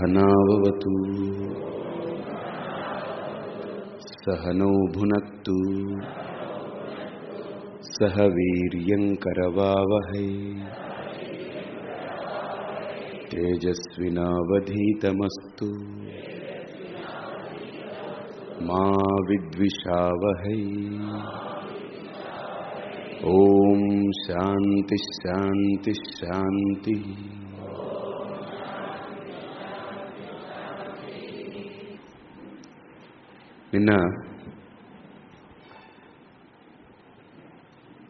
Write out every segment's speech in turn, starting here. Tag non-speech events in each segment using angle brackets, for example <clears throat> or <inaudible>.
सहनावतु सहनौ भुनक्तु। सह वीर्यङ्करवावहै। तेजस्विनावधीतमस्तु। मा विद्विषावहै। ॐ शान्तिः शान्तिः शान्तिः నిన్న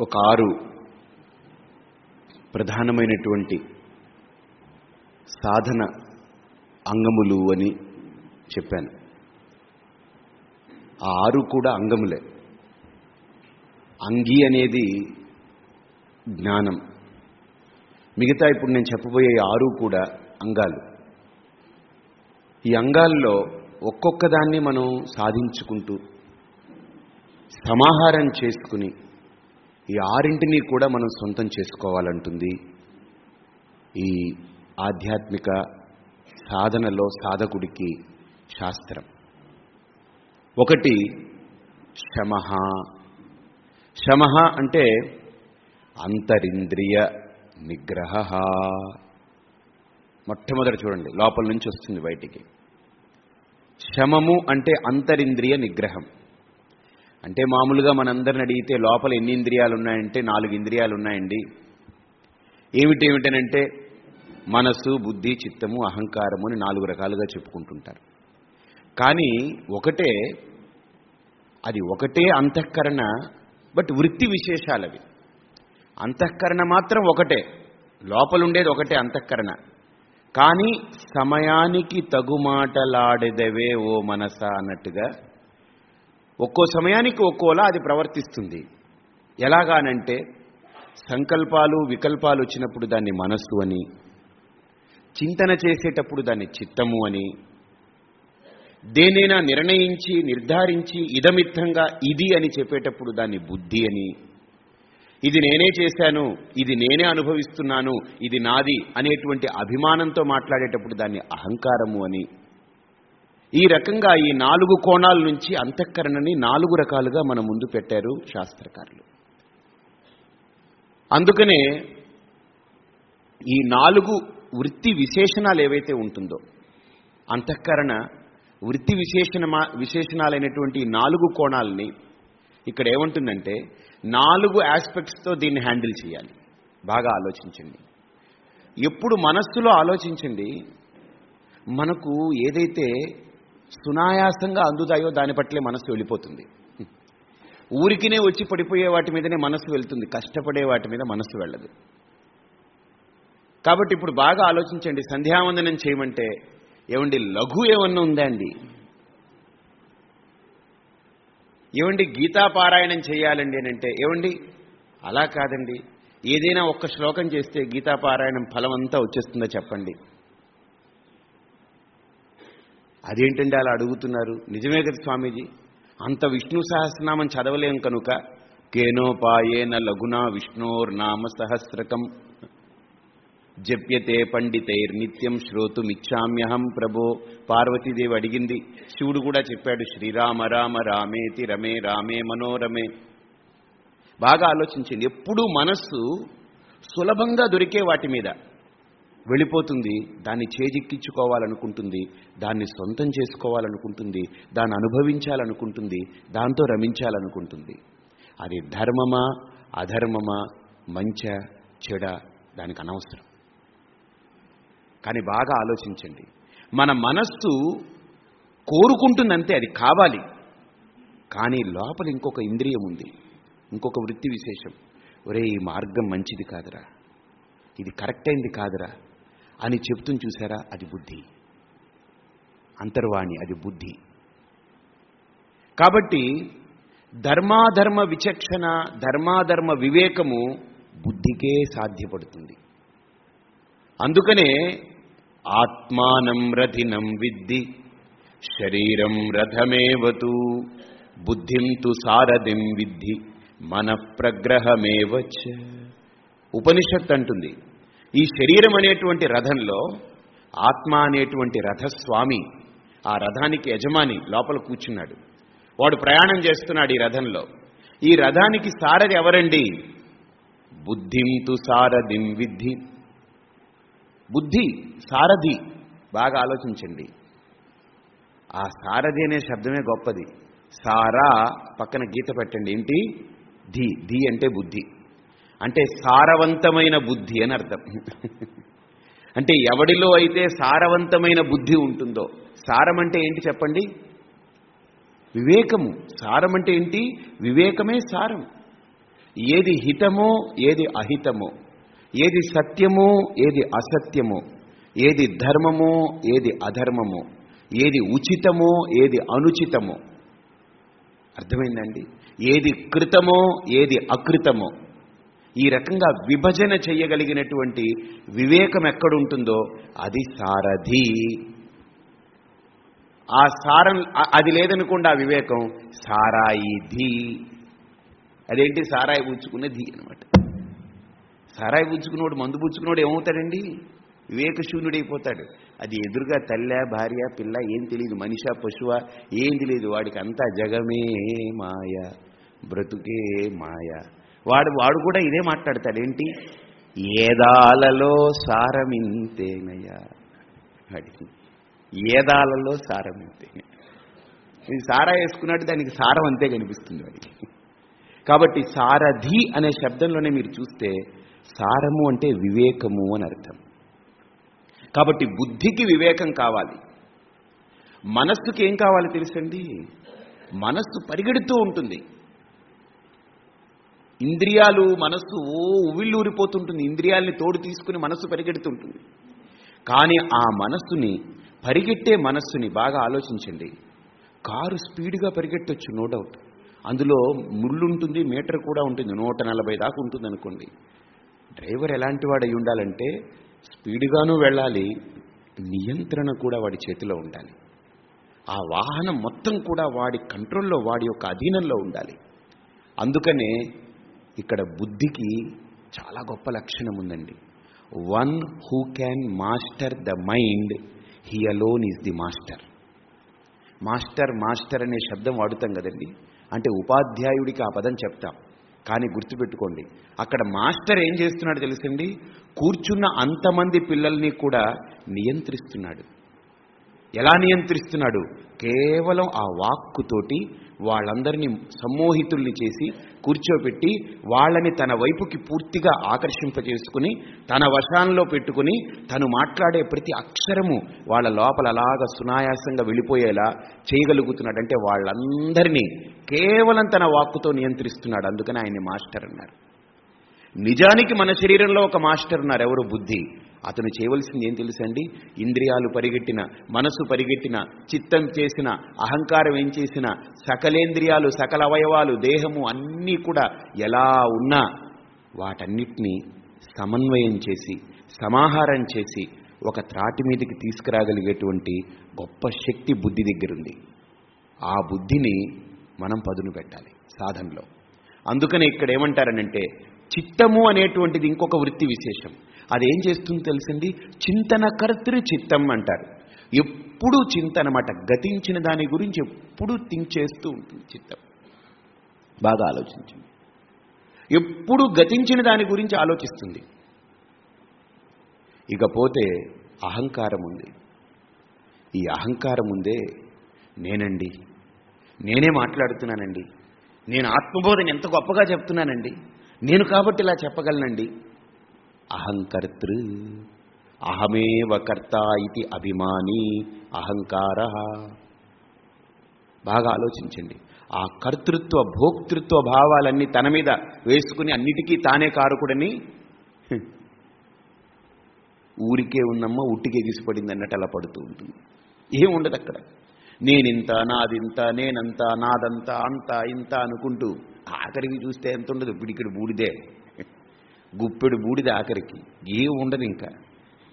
ఒక ఆరు ప్రధానమైనటువంటి సాధన అంగములు అని చెప్పాను. ఆ ఆరు కూడా అంగములే. అంగి అనేది జ్ఞానం. మిగతా ఇప్పుడు నేను చెప్పబోయే ఆరు కూడా అంగాలు. ఈ అంగాల్లో ఒక్కొక్క దాన్ని మనం సాధించుకుంటూ సమాహారం చేసుకుని ఈ ఆరింటిని కూడా మనం సొంతం చేసుకోవాలంటుంది ఈ ఆధ్యాత్మిక సాధనలో సాధకుడికి శాస్త్రం. ఒకటి శమ. శమ అంటే అంతరింద్రియ నిగ్రహ. మొట్టమొదటి చూడండి లోపల నుంచి వస్తుంది బయటికి. శమము అంటే అంతరింద్రియ నిగ్రహం. అంటే మామూలుగా మనందరిని అడిగితే లోపల ఎన్ని ఇంద్రియాలు ఉన్నాయంటే నాలుగు ఇంద్రియాలు ఉన్నాయండి ఏమిటేమిటనంటే మనసు బుద్ధి చిత్తము అహంకారము అని నాలుగు రకాలుగా చెప్పుకుంటుంటారు. కానీ ఒకటే అది ఒకటే అంతఃకరణ బట్ వృత్తి విశేషాలవి. అంతఃకరణ మాత్రం ఒకటే. లోపలుండేది ఒకటే అంతఃకరణ. కానీ సమయానికి తగుమాటలాడేదవే ఓ మనస అన్నట్టుగా ఒక్కో సమయానికి ఒక్కోలా అది ప్రవర్తిస్తుంది. ఎలాగానంటే సంకల్పాలు వికల్పాలు వచ్చినప్పుడు దాన్ని మనస్సు అని చింతన చేసేటప్పుడు దాన్ని చిత్తము అని దేనైనా నిర్ణయించి నిర్ధారించి ఇదమిత్తంగా ఇది అని చెప్పేటప్పుడు దాన్ని బుద్ధి అని ఇది నేనే చేశాను ఇది నేనే అనుభవిస్తున్నాను ఇది నాది అనేటువంటి అభిమానంతో మాట్లాడేటప్పుడు దాన్ని అహంకారము అని. ఈ రకంగా ఈ నాలుగు కోణాల నుంచి అంతఃకరణని నాలుగు రకాలుగా మన ముందు పెట్టారు శాస్త్రకారులు. అందుకనే ఈ నాలుగు వృత్తి విశేషణాలు ఏవైతే ఉంటుందో అంతఃకరణ వృత్తి విశేషణమా విశేషణాలైనటువంటి నాలుగు కోణాలని ఇక్కడ ఏముంటుందంటే నాలుగు ఆస్పెక్ట్స్తో దీన్ని హ్యాండిల్ చేయాలి. బాగా ఆలోచించండి. ఎప్పుడు మనస్సులో ఆలోచించండి మనకు ఏదైతే సునాయాసంగా అందుతాయో దాని పట్లే మనస్సు వెళ్ళిపోతుంది. ఊరికినే వచ్చి పడిపోయే వాటి మీదనే మనస్సు వెళ్తుంది కష్టపడే వాటి మీద మనస్సు వెళ్ళదు. కాబట్టి ఇప్పుడు బాగా ఆలోచించండి సంధ్యావందనం చేయమంటే ఏమండి లఘు ఏమన్నా ఉందా అండి? ఏమండి గీతాపారాయణం చేయాలండి అని అంటే ఏమండి అలా కాదండి. ఏదైనా ఒక్క శ్లోకం చేస్తే గీతాపారాయణం ఫలం అంతా వచ్చేస్తుందో చెప్పండి. అదేంటండి అలా అడుగుతున్నారు? నిజమే కదా స్వామీజీ? అంత విష్ణు సహస్రనామం చదవలేం కనుక కేనోపాయేన లఘునా విష్ణోర్నామ సహస్రకం. జప్యతే పండితైర్నిత్యం శ్రోతుమిచ్చామ్యహం ప్రభో. పార్వతీదేవి అడిగింది. శివుడు కూడా చెప్పాడు శ్రీరామ రామ రామేతి రమే రామే మనోరమే. బాగా ఆలోచించింది ఎప్పుడూ మనస్సు సులభంగా దొరికే వాటి మీద వెళ్ళిపోతుంది. దాన్ని చేజిక్కించుకోవాలనుకుంటుంది. దాన్ని సొంతం చేసుకోవాలనుకుంటుంది. దాన్ని అనుభవించాలనుకుంటుంది. దాంతో రమించాలనుకుంటుంది. అది ధర్మమా అధర్మమా మంచ చెడ దానికి అనవసరం. కానీ బాగా ఆలోచించండి. మన మనస్సు కోరుకుంటుందంతే అది కావాలి. కానీ లోపల ఇంకొక ఇంద్రియం ఉంది. ఇంకొక వృత్తి విశేషం. ఒరే ఈ మార్గం మంచిది కాదురా. ఇది కరెక్ట్ అయింది కాదురా. అని చెప్తూ చూసారా? అది బుద్ధి. అంతర్వాణి అది బుద్ధి. కాబట్టి ధర్మాధర్మ విచక్షణ ధర్మాధర్మ వివేకము బుద్ధికే సాధ్యపడుతుంది. అందుకనే ఆత్మానం రథినం విద్ది శరీరం రథమేవతు బుద్ధిం తు సారథిం విద్ధి మన ప్రగ్రహమేవచ్ ఉపనిషత్ అంటుంది ఈ శరీరం అనేటువంటి రథంలో ఆత్మ అనేటువంటి రథస్వామి ఆ రథానికి యజమాని లోపల కూర్చున్నాడు. వాడు ప్రయాణం చేస్తున్నాడు ఈ రథంలో. ఈ రథానికి సారథి ఎవరండి? బుద్ధింతు సారథిం విద్ధి బుద్ధి సారథి. బాగా ఆలోచించండి. ఆ సారథి అనే శబ్దమే గొప్పది. సారా పక్కన గీత పెట్టండి. ఏంటి? ధి ధి అంటే బుద్ధి. అంటే సారవంతమైన బుద్ధి అని అర్థం. అంటే ఎవడిలో అయితే సారవంతమైన బుద్ధి ఉంటుందో సారం అంటే ఏంటి చెప్పండి? వివేకము. సారం అంటే ఏంటి? వివేకమే సారం. ఏది హితమో ఏది అహితమో. ఏది సత్యము ఏది అసత్యము? ఏది ధర్మము ఏది అధర్మము? ఏది ఉచితమో ఏది అనుచితమో? అర్థమైందండి? ఏది కృతమో ఏది అకృతమో? ఈ రకంగా విభజన చేయగలిగినటువంటి వివేకం ఎక్కడుంటుందో అది సారథి. ఆ సారం అది లేదనుకోండి ఆ వివేకం సారాయి ధీ అదేంటి? సారాయి పుచ్చుకునే ధీ అనమాట సారాయి పుచ్చుకున్నోడు మందు పుచ్చుకున్నోడు ఏమవుతాడండి? వివేకశూన్యుడైపోతాడు. అది ఎదురుగా తల్లె భార్య పిల్ల ఏం తెలియదు. మనిష పశువా ఏం తెలియదు. వాడికి అంతా జగమే మాయ బ్రతుకే మాయ. వాడు వాడు కూడా ఇదే మాట్లాడతాడేంటి? ఏదాలలో సారమింతేనయ్యా. వాడికి ఏదాలలో సారమింతే. ఇది సారా వేసుకున్నట్టు దానికి సారం అంతే కనిపిస్తుంది వాడికి. కాబట్టి సారథి అనే శబ్దంలోనే మీరు చూస్తే సారము అంటే వివేకము అని అర్థం. కాబట్టి బుద్ధికి వివేకం కావాలి. మనస్సుకి ఏం కావాలి తెలుసండి? మనస్సు పరిగెడుతూ ఉంటుంది. ఇంద్రియాలు మనస్సు ఓ ఉవిళ్ళూరిపోతుంటుంది ఇంద్రియాల్ని తోడు తీసుకుని మనస్సు పరిగెడుతుంటుంది. కానీ ఆ మనస్సుని పరిగెట్టే మనస్సుని బాగా ఆలోచించండి. కారు స్పీడ్గా పరిగెట్టొచ్చు నో డౌట్. అందులో ముళ్ళు ఉంటుంది మీటర్ కూడా ఉంటుంది నూట నలభై దాకా ఉంటుంది అనుకోండి డ్రైవర్ ఎలాంటి వాడు అయి ఉండాలంటే స్పీడ్గానూ వెళ్ళాలి నియంత్రణ కూడా వాడి చేతిలో ఉండాలి. ఆ వాహనం మొత్తం కూడా వాడి కంట్రోల్లో వాడి యొక్క అధీనంలో ఉండాలి. అందుకనే ఇక్కడ బుద్ధికి చాలా గొప్ప లక్షణం ఉందండి. One who can master the mind he alone is the master master master అనే శబ్దం వాడుతాం కదండి. అంటే ఉపాధ్యాయుడికి ఆ పదం చెప్తాం. కానీ గుర్తుపెట్టుకోండి అక్కడ మాస్టర్ ఏం చేస్తున్నాడు తెలుసండి కూర్చున్న అంతమంది పిల్లల్ని కూడా నియంత్రిస్తున్నాడు. ఎలా నియంత్రిస్తున్నాడు? కేవలం ఆ వాక్కుతోటి వాళ్ళందరినీ సమ్మోహితుల్ని చేసి కూర్చోపెట్టి వాళ్ళని తన వైపుకి పూర్తిగా ఆకర్షింపజేసుకుని తన వశాల్లో పెట్టుకుని తను మాట్లాడే ప్రతి అక్షరము వాళ్ళ లోపల అలాగా సునాయాసంగా వెళ్ళిపోయేలా చేయగలుగుతున్నాడంటే వాళ్ళందరినీ కేవలం తన వాక్కుతో నియంత్రిస్తున్నాడు. అందుకని ఆయన్ని మాస్టర్ అన్నారు. నిజానికి మన శరీరంలో ఒక మాస్టర్ ఉన్నారు ఎవరు? బుద్ధి. అతను చేయవలసింది ఏం తెలుసండి? ఇంద్రియాలు పరిగెట్టిన మనసు పరిగెట్టిన చిత్తం చేసిన అహంకారం ఏం చేసిన సకలేంద్రియాలు సకల అవయవాలు దేహము అన్నీ కూడా ఎలా ఉన్నా వాటన్నిటినీ సమన్వయం చేసి సమాహారం చేసి ఒక త్రాటి మీదకి తీసుకురాగలిగేటువంటి గొప్ప శక్తి బుద్ధి దగ్గరుంది. ఆ బుద్ధిని మనం పదును పెట్టాలి సాధనలో. అందుకనే ఇక్కడ ఏమంటారనంటే చిత్తము అనేటువంటిది ఇంకొక వృత్తి విశేషం. అదేం చేస్తుంది తెలిసింది? చింతన కర్తృ చిత్తం అంటారు. ఎప్పుడూ చింతనమాట. గతించిన దాని గురించి ఎప్పుడూ థింక్ చేస్తూ ఉంటుంది చిత్తం. బాగా ఆలోచించింది ఎప్పుడు గతించిన దాని గురించి ఆలోచిస్తుంది. ఇకపోతే అహంకారం ఉంది. ఈ అహంకారం ఉందే నేనండి. నేనే మాట్లాడుతున్నానండి. నేను ఆత్మబోధన ఎంత గొప్పగా చెప్తున్నానండి. నేను కాబట్టి ఇలా చెప్పగలనండి. అహంకర్తృ అహమేవ కర్త ఇది అభిమాని అహంకార. బాగా ఆలోచించండి. ఆ కర్తృత్వ భోక్తృత్వ భావాలన్నీ తన మీద వేసుకుని అన్నిటికీ తానే కారకుడని ఊరికే ఉన్నమ్మ ఉట్టికే తీసిపడింది అన్నట్టు అలా పడుతూ ఉంటుంది. ఏం ఉండదు అక్కడ నేనింత నాదింత నేనంత నాదంత అంత ఇంత అనుకుంటూ ఆఖరికి చూస్తే ఎంత ఉండదు పిడికిడు బూడిదే. గుప్పెడు బూడిద ఆఖరికి. ఏం ఉండదు ఇంకా.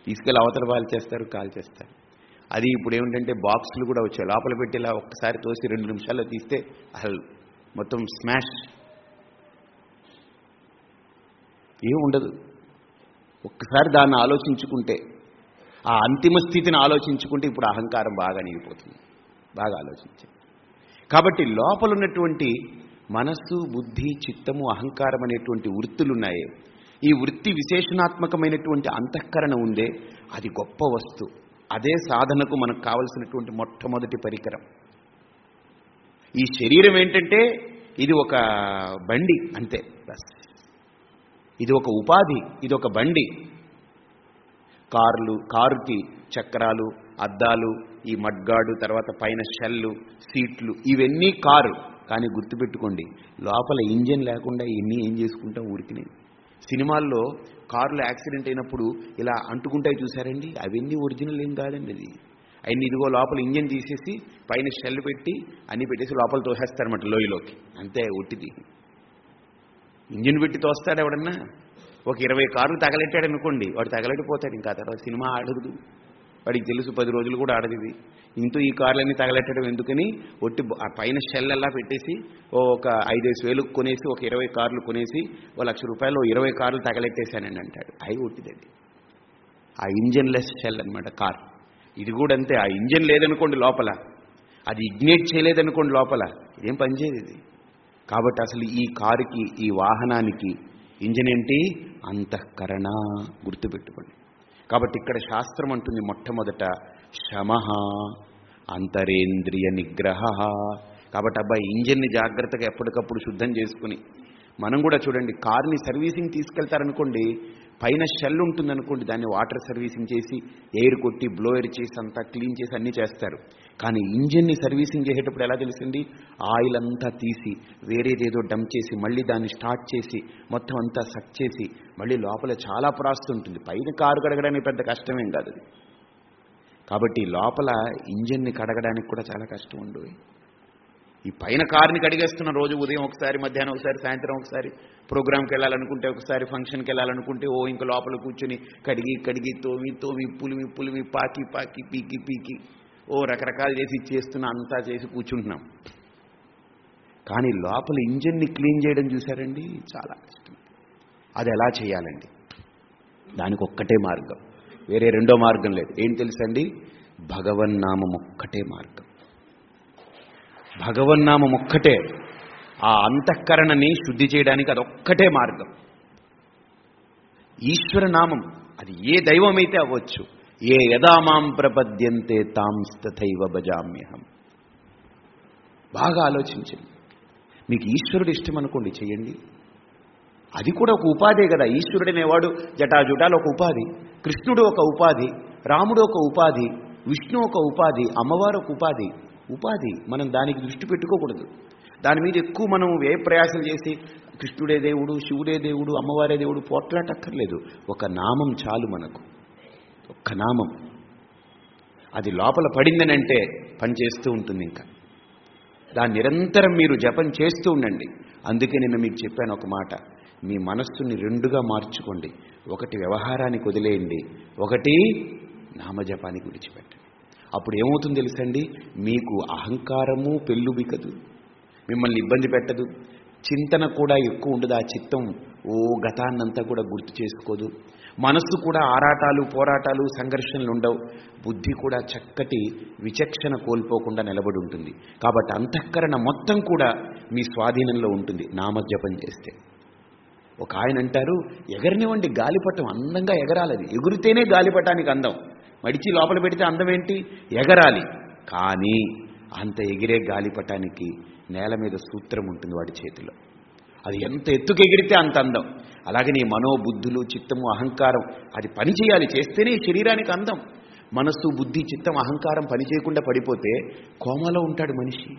తీసుకెళ్ళి అవతల వాళ్ళు చేస్తారు కాల్ చేస్తారు. అది ఇప్పుడు ఏమిటంటే బాక్సులు కూడా వచ్చాయి. లోపల పెట్టి ఇలా ఒక్కసారి తోసి రెండు నిమిషాల్లో తీస్తే అసలు మొత్తం స్మాష్. ఏం ఉండదు. ఒక్కసారి దాన్ని ఆలోచించుకుంటే ఆ అంతిమ స్థితిని ఆలోచించుకుంటే ఇప్పుడు అహంకారం బాగా నిగిపోతుంది. బాగా ఆలోచించండి. కాబట్టి లోపల ఉన్నటువంటి మనస్సు బుద్ధి చిత్తము అహంకారం అనేటువంటి వృత్తులున్నాయే. ఈ వృత్తి విశేషణాత్మకమైనటువంటి అంతఃకరణ ఉందే అది గొప్ప వస్తువు అదే సాధనకు మనకు కావలసినటువంటి మొట్టమొదటి పరికరం. ఈ శరీరం ఏంటంటే ఇది ఒక బండి అంతే బస్. ఇది ఒక ఉపాధి ఇది ఒక బండి. కార్లు కారుకి చక్రాలు అద్దాలు ఈ మడ్గాడు తర్వాత పైన షెల్లు సీట్లు ఇవన్నీ కారు. కానీ గుర్తుపెట్టుకోండి లోపల ఇంజిన్ లేకుండా ఇన్ని ఏం చేసుకుంటాం ఊరికి సినిమాల్లో కార్లు యాక్సిడెంట్ అయినప్పుడు ఇలా అంటుకుంటాయి చూసారండి అవన్నీ ఒరిజినల్ ఏం కాదండి అది. అయిన ఇదిగో లోపల ఇంజిన్ తీసేసి పైన షెల్ పెట్టి అన్ని పెట్టేసి లోపల తోసేస్తారన్నమాట లోయలోకి. అంతే ఒట్టిది. ఇంజిన్ పెట్టి తోస్తాడు ఎవడన్నా? ఒక ఇరవై కార్లు తగలెట్టాడు అనుకోండి వాడు తగలెట్టిపోతాడు ఇంకా తర్వాత సినిమా ఆడదు. వాడికి తెలుసు పది రోజులు కూడా ఆడదు ఇది ఇంటూ ఈ కార్లన్నీ తగలెట్టడం ఎందుకని ఒట్టి ఆ పైన షెల్ అలా పెట్టేసి ఓ ఒక ఐదేసి వేలు కొనేసి ఒక ఇరవై కార్లు కొనేసి ఓ లక్ష రూపాయలు ఇరవై కార్లు తగలెట్టేశానని అంటాడు. అవి ఒట్టిదండి ఆ ఇంజన్ లెస్ షెల్ అనమాట కార్. ఇది కూడా అంతే. ఆ ఇంజన్ లేదనుకోండి లోపల. అది ఇగ్నేట్ చేయలేదనుకోండి లోపల. ఇదేం పనిచేయదు ఇది. కాబట్టి అసలు ఈ కారుకి ఈ వాహనానికి ఇంజన్ ఏంటి? అంతఃకరణ గుర్తుపెట్టుకోండి. కాబట్టి ఇక్కడ శాస్త్రం అంటుంది మొట్టమొదట శమ అంతరేంద్రియ నిగ్రహ. కాబట్టి అబ్బాయి ఇంజిన్ని జాగ్రత్తగా ఎప్పటికప్పుడు శుద్ధం చేసుకుని. మనం కూడా చూడండి కార్ని సర్వీసింగ్ తీసుకెళ్తారనుకోండి పైన షెల్ ఉంటుందనుకోండి దాన్ని వాటర్ సర్వీసింగ్ చేసి ఎయిర్ కొట్టి బ్లోయర్ చేసి అంతా క్లీన్ చేసి అన్నీ చేస్తారు. కానీ ఇంజిన్ని సర్వీసింగ్ చేసేటప్పుడు ఎలా తెలిసింది ఆయిల్ అంతా తీసి వేరేదేదో డంప్ చేసి మళ్ళీ దాన్ని స్టార్ట్ చేసి మొత్తం అంతా సక్ చేసి మళ్ళీ లోపల చాలా ప్రాసెస్ ఉంటుంది. పైన కారు కడగడానికి పెద్ద కష్టమేం కాదు అది. కాబట్టి లోపల ఇంజిన్ని కడగడానికి కూడా చాలా కష్టం ఉండదు. ఈ పైన కారుని కడిగేస్తున్న రోజు ఉదయం ఒకసారి మధ్యాహ్నం ఒకసారి సాయంత్రం ఒకసారి ప్రోగ్రామ్కి వెళ్ళాలనుకుంటే ఒకసారి ఫంక్షన్కి వెళ్ళాలనుకుంటే ఓ ఇంక లోపల కూర్చుని కడిగి కడిగి తోమి తోమి పులిమి పులిమి పాకి పాకి పీకి పీకి ఓ రకరకాలు చేసి చేస్తున్న అంతా చేసి కూర్చుంటున్నాం. కానీ లోపల ఇంజిన్ని క్లీన్ చేయడం చూసారండి చాలా కష్టం. అది ఎలా చేయాలండి? దానికి ఒక్కటే మార్గం. వేరే రెండో మార్గం లేదు. ఏం తెలుసండి? భగవన్నామం ఒక్కటే మార్గం. భగవన్నామం ఒక్కటే. ఆ అంతఃకరణని శుద్ధి చేయడానికి అదొక్కటే మార్గం. ఈశ్వర నామం అది ఏ దైవమైతే అవ్వచ్చు ఏ యదామాం ప్రపద్యంతే తాం తథైవ భజామ్యహం. బాగా ఆలోచించండి. మీకు ఈశ్వరుడు ఇష్టం అనుకోండి చేయండి అది కూడా ఒక ఉపాధే కదా. ఈశ్వరుడు అనేవాడు జటాజుటాలు ఒక ఉపాధి కృష్ణుడు ఒక ఉపాధి రాముడు ఒక ఉపాధి విష్ణు ఒక ఉపాధి అమ్మవారు ఒక ఉపాధి ఉపాధి మనం దానికి దృష్టి పెట్టుకోకూడదు. దాని మీద ఎక్కువ మనం వ్యయప్రయాసం చేసి కృష్ణుడే దేవుడు శివుడే దేవుడు అమ్మవారే దేవుడు పోట్లాటక్కర్లేదు. ఒక నామం చాలు మనకు. ఒక్క నామం. అది లోపల పడిందనంటే పనిచేస్తూ ఉంటుంది ఇంకా. దాన్ని నిరంతరం మీరు జపం చేస్తూ ఉండండి. అందుకే నిన్న మీకు చెప్పాను ఒక మాట. మీ మనస్సుని రెండుగా మార్చుకోండి. ఒకటి వ్యవహారానికి వదిలేయండి. ఒకటి నామజపానికి విడిచిపెట్టండి. అప్పుడు ఏమవుతుంది తెలుసండి? మీకు అహంకారము పెళ్ళుబికదు. మిమ్మల్ని ఇబ్బంది పెట్టదు. చింతన కూడా ఎక్కువ ఉండదు. ఆ చిత్తం ఓ గతాన్నంతా కూడా గుర్తు చేసుకోదు. మనస్సు కూడా ఆరాటాలు పోరాటాలు సంఘర్షణలు ఉండవు. బుద్ధి కూడా చక్కటి విచక్షణ కోల్పోకుండా నిలబడి ఉంటుంది. కాబట్టి అంతఃకరణ మొత్తం కూడా మీ స్వాధీనంలో ఉంటుంది. నామజపం చేస్తే. ఒక ఆయన అంటారు ఎగరనివ్వండి గాలిపటం అందంగా ఎగరాలది. ఎగురితేనే గాలిపటానికి అందం. మడిచి లోపల పెడితే అందం ఏంటి ఎగరాలి. కానీ అంత ఎగిరే గాలిపటానికి నేల మీద సూత్రం ఉంటుంది వాడి చేతిలో. అది ఎంత ఎత్తుకు ఎగిరితే అంత అందం. అలాగే నీ మనోబుద్ధులు చిత్తము అహంకారం అది పని చేయాలి. చేస్తేనే శరీరానికి అందం. మనస్సు బుద్ధి చిత్తం అహంకారం పని చేయకుండా పడిపోతే కోమాలో ఉంటాడు మనిషి.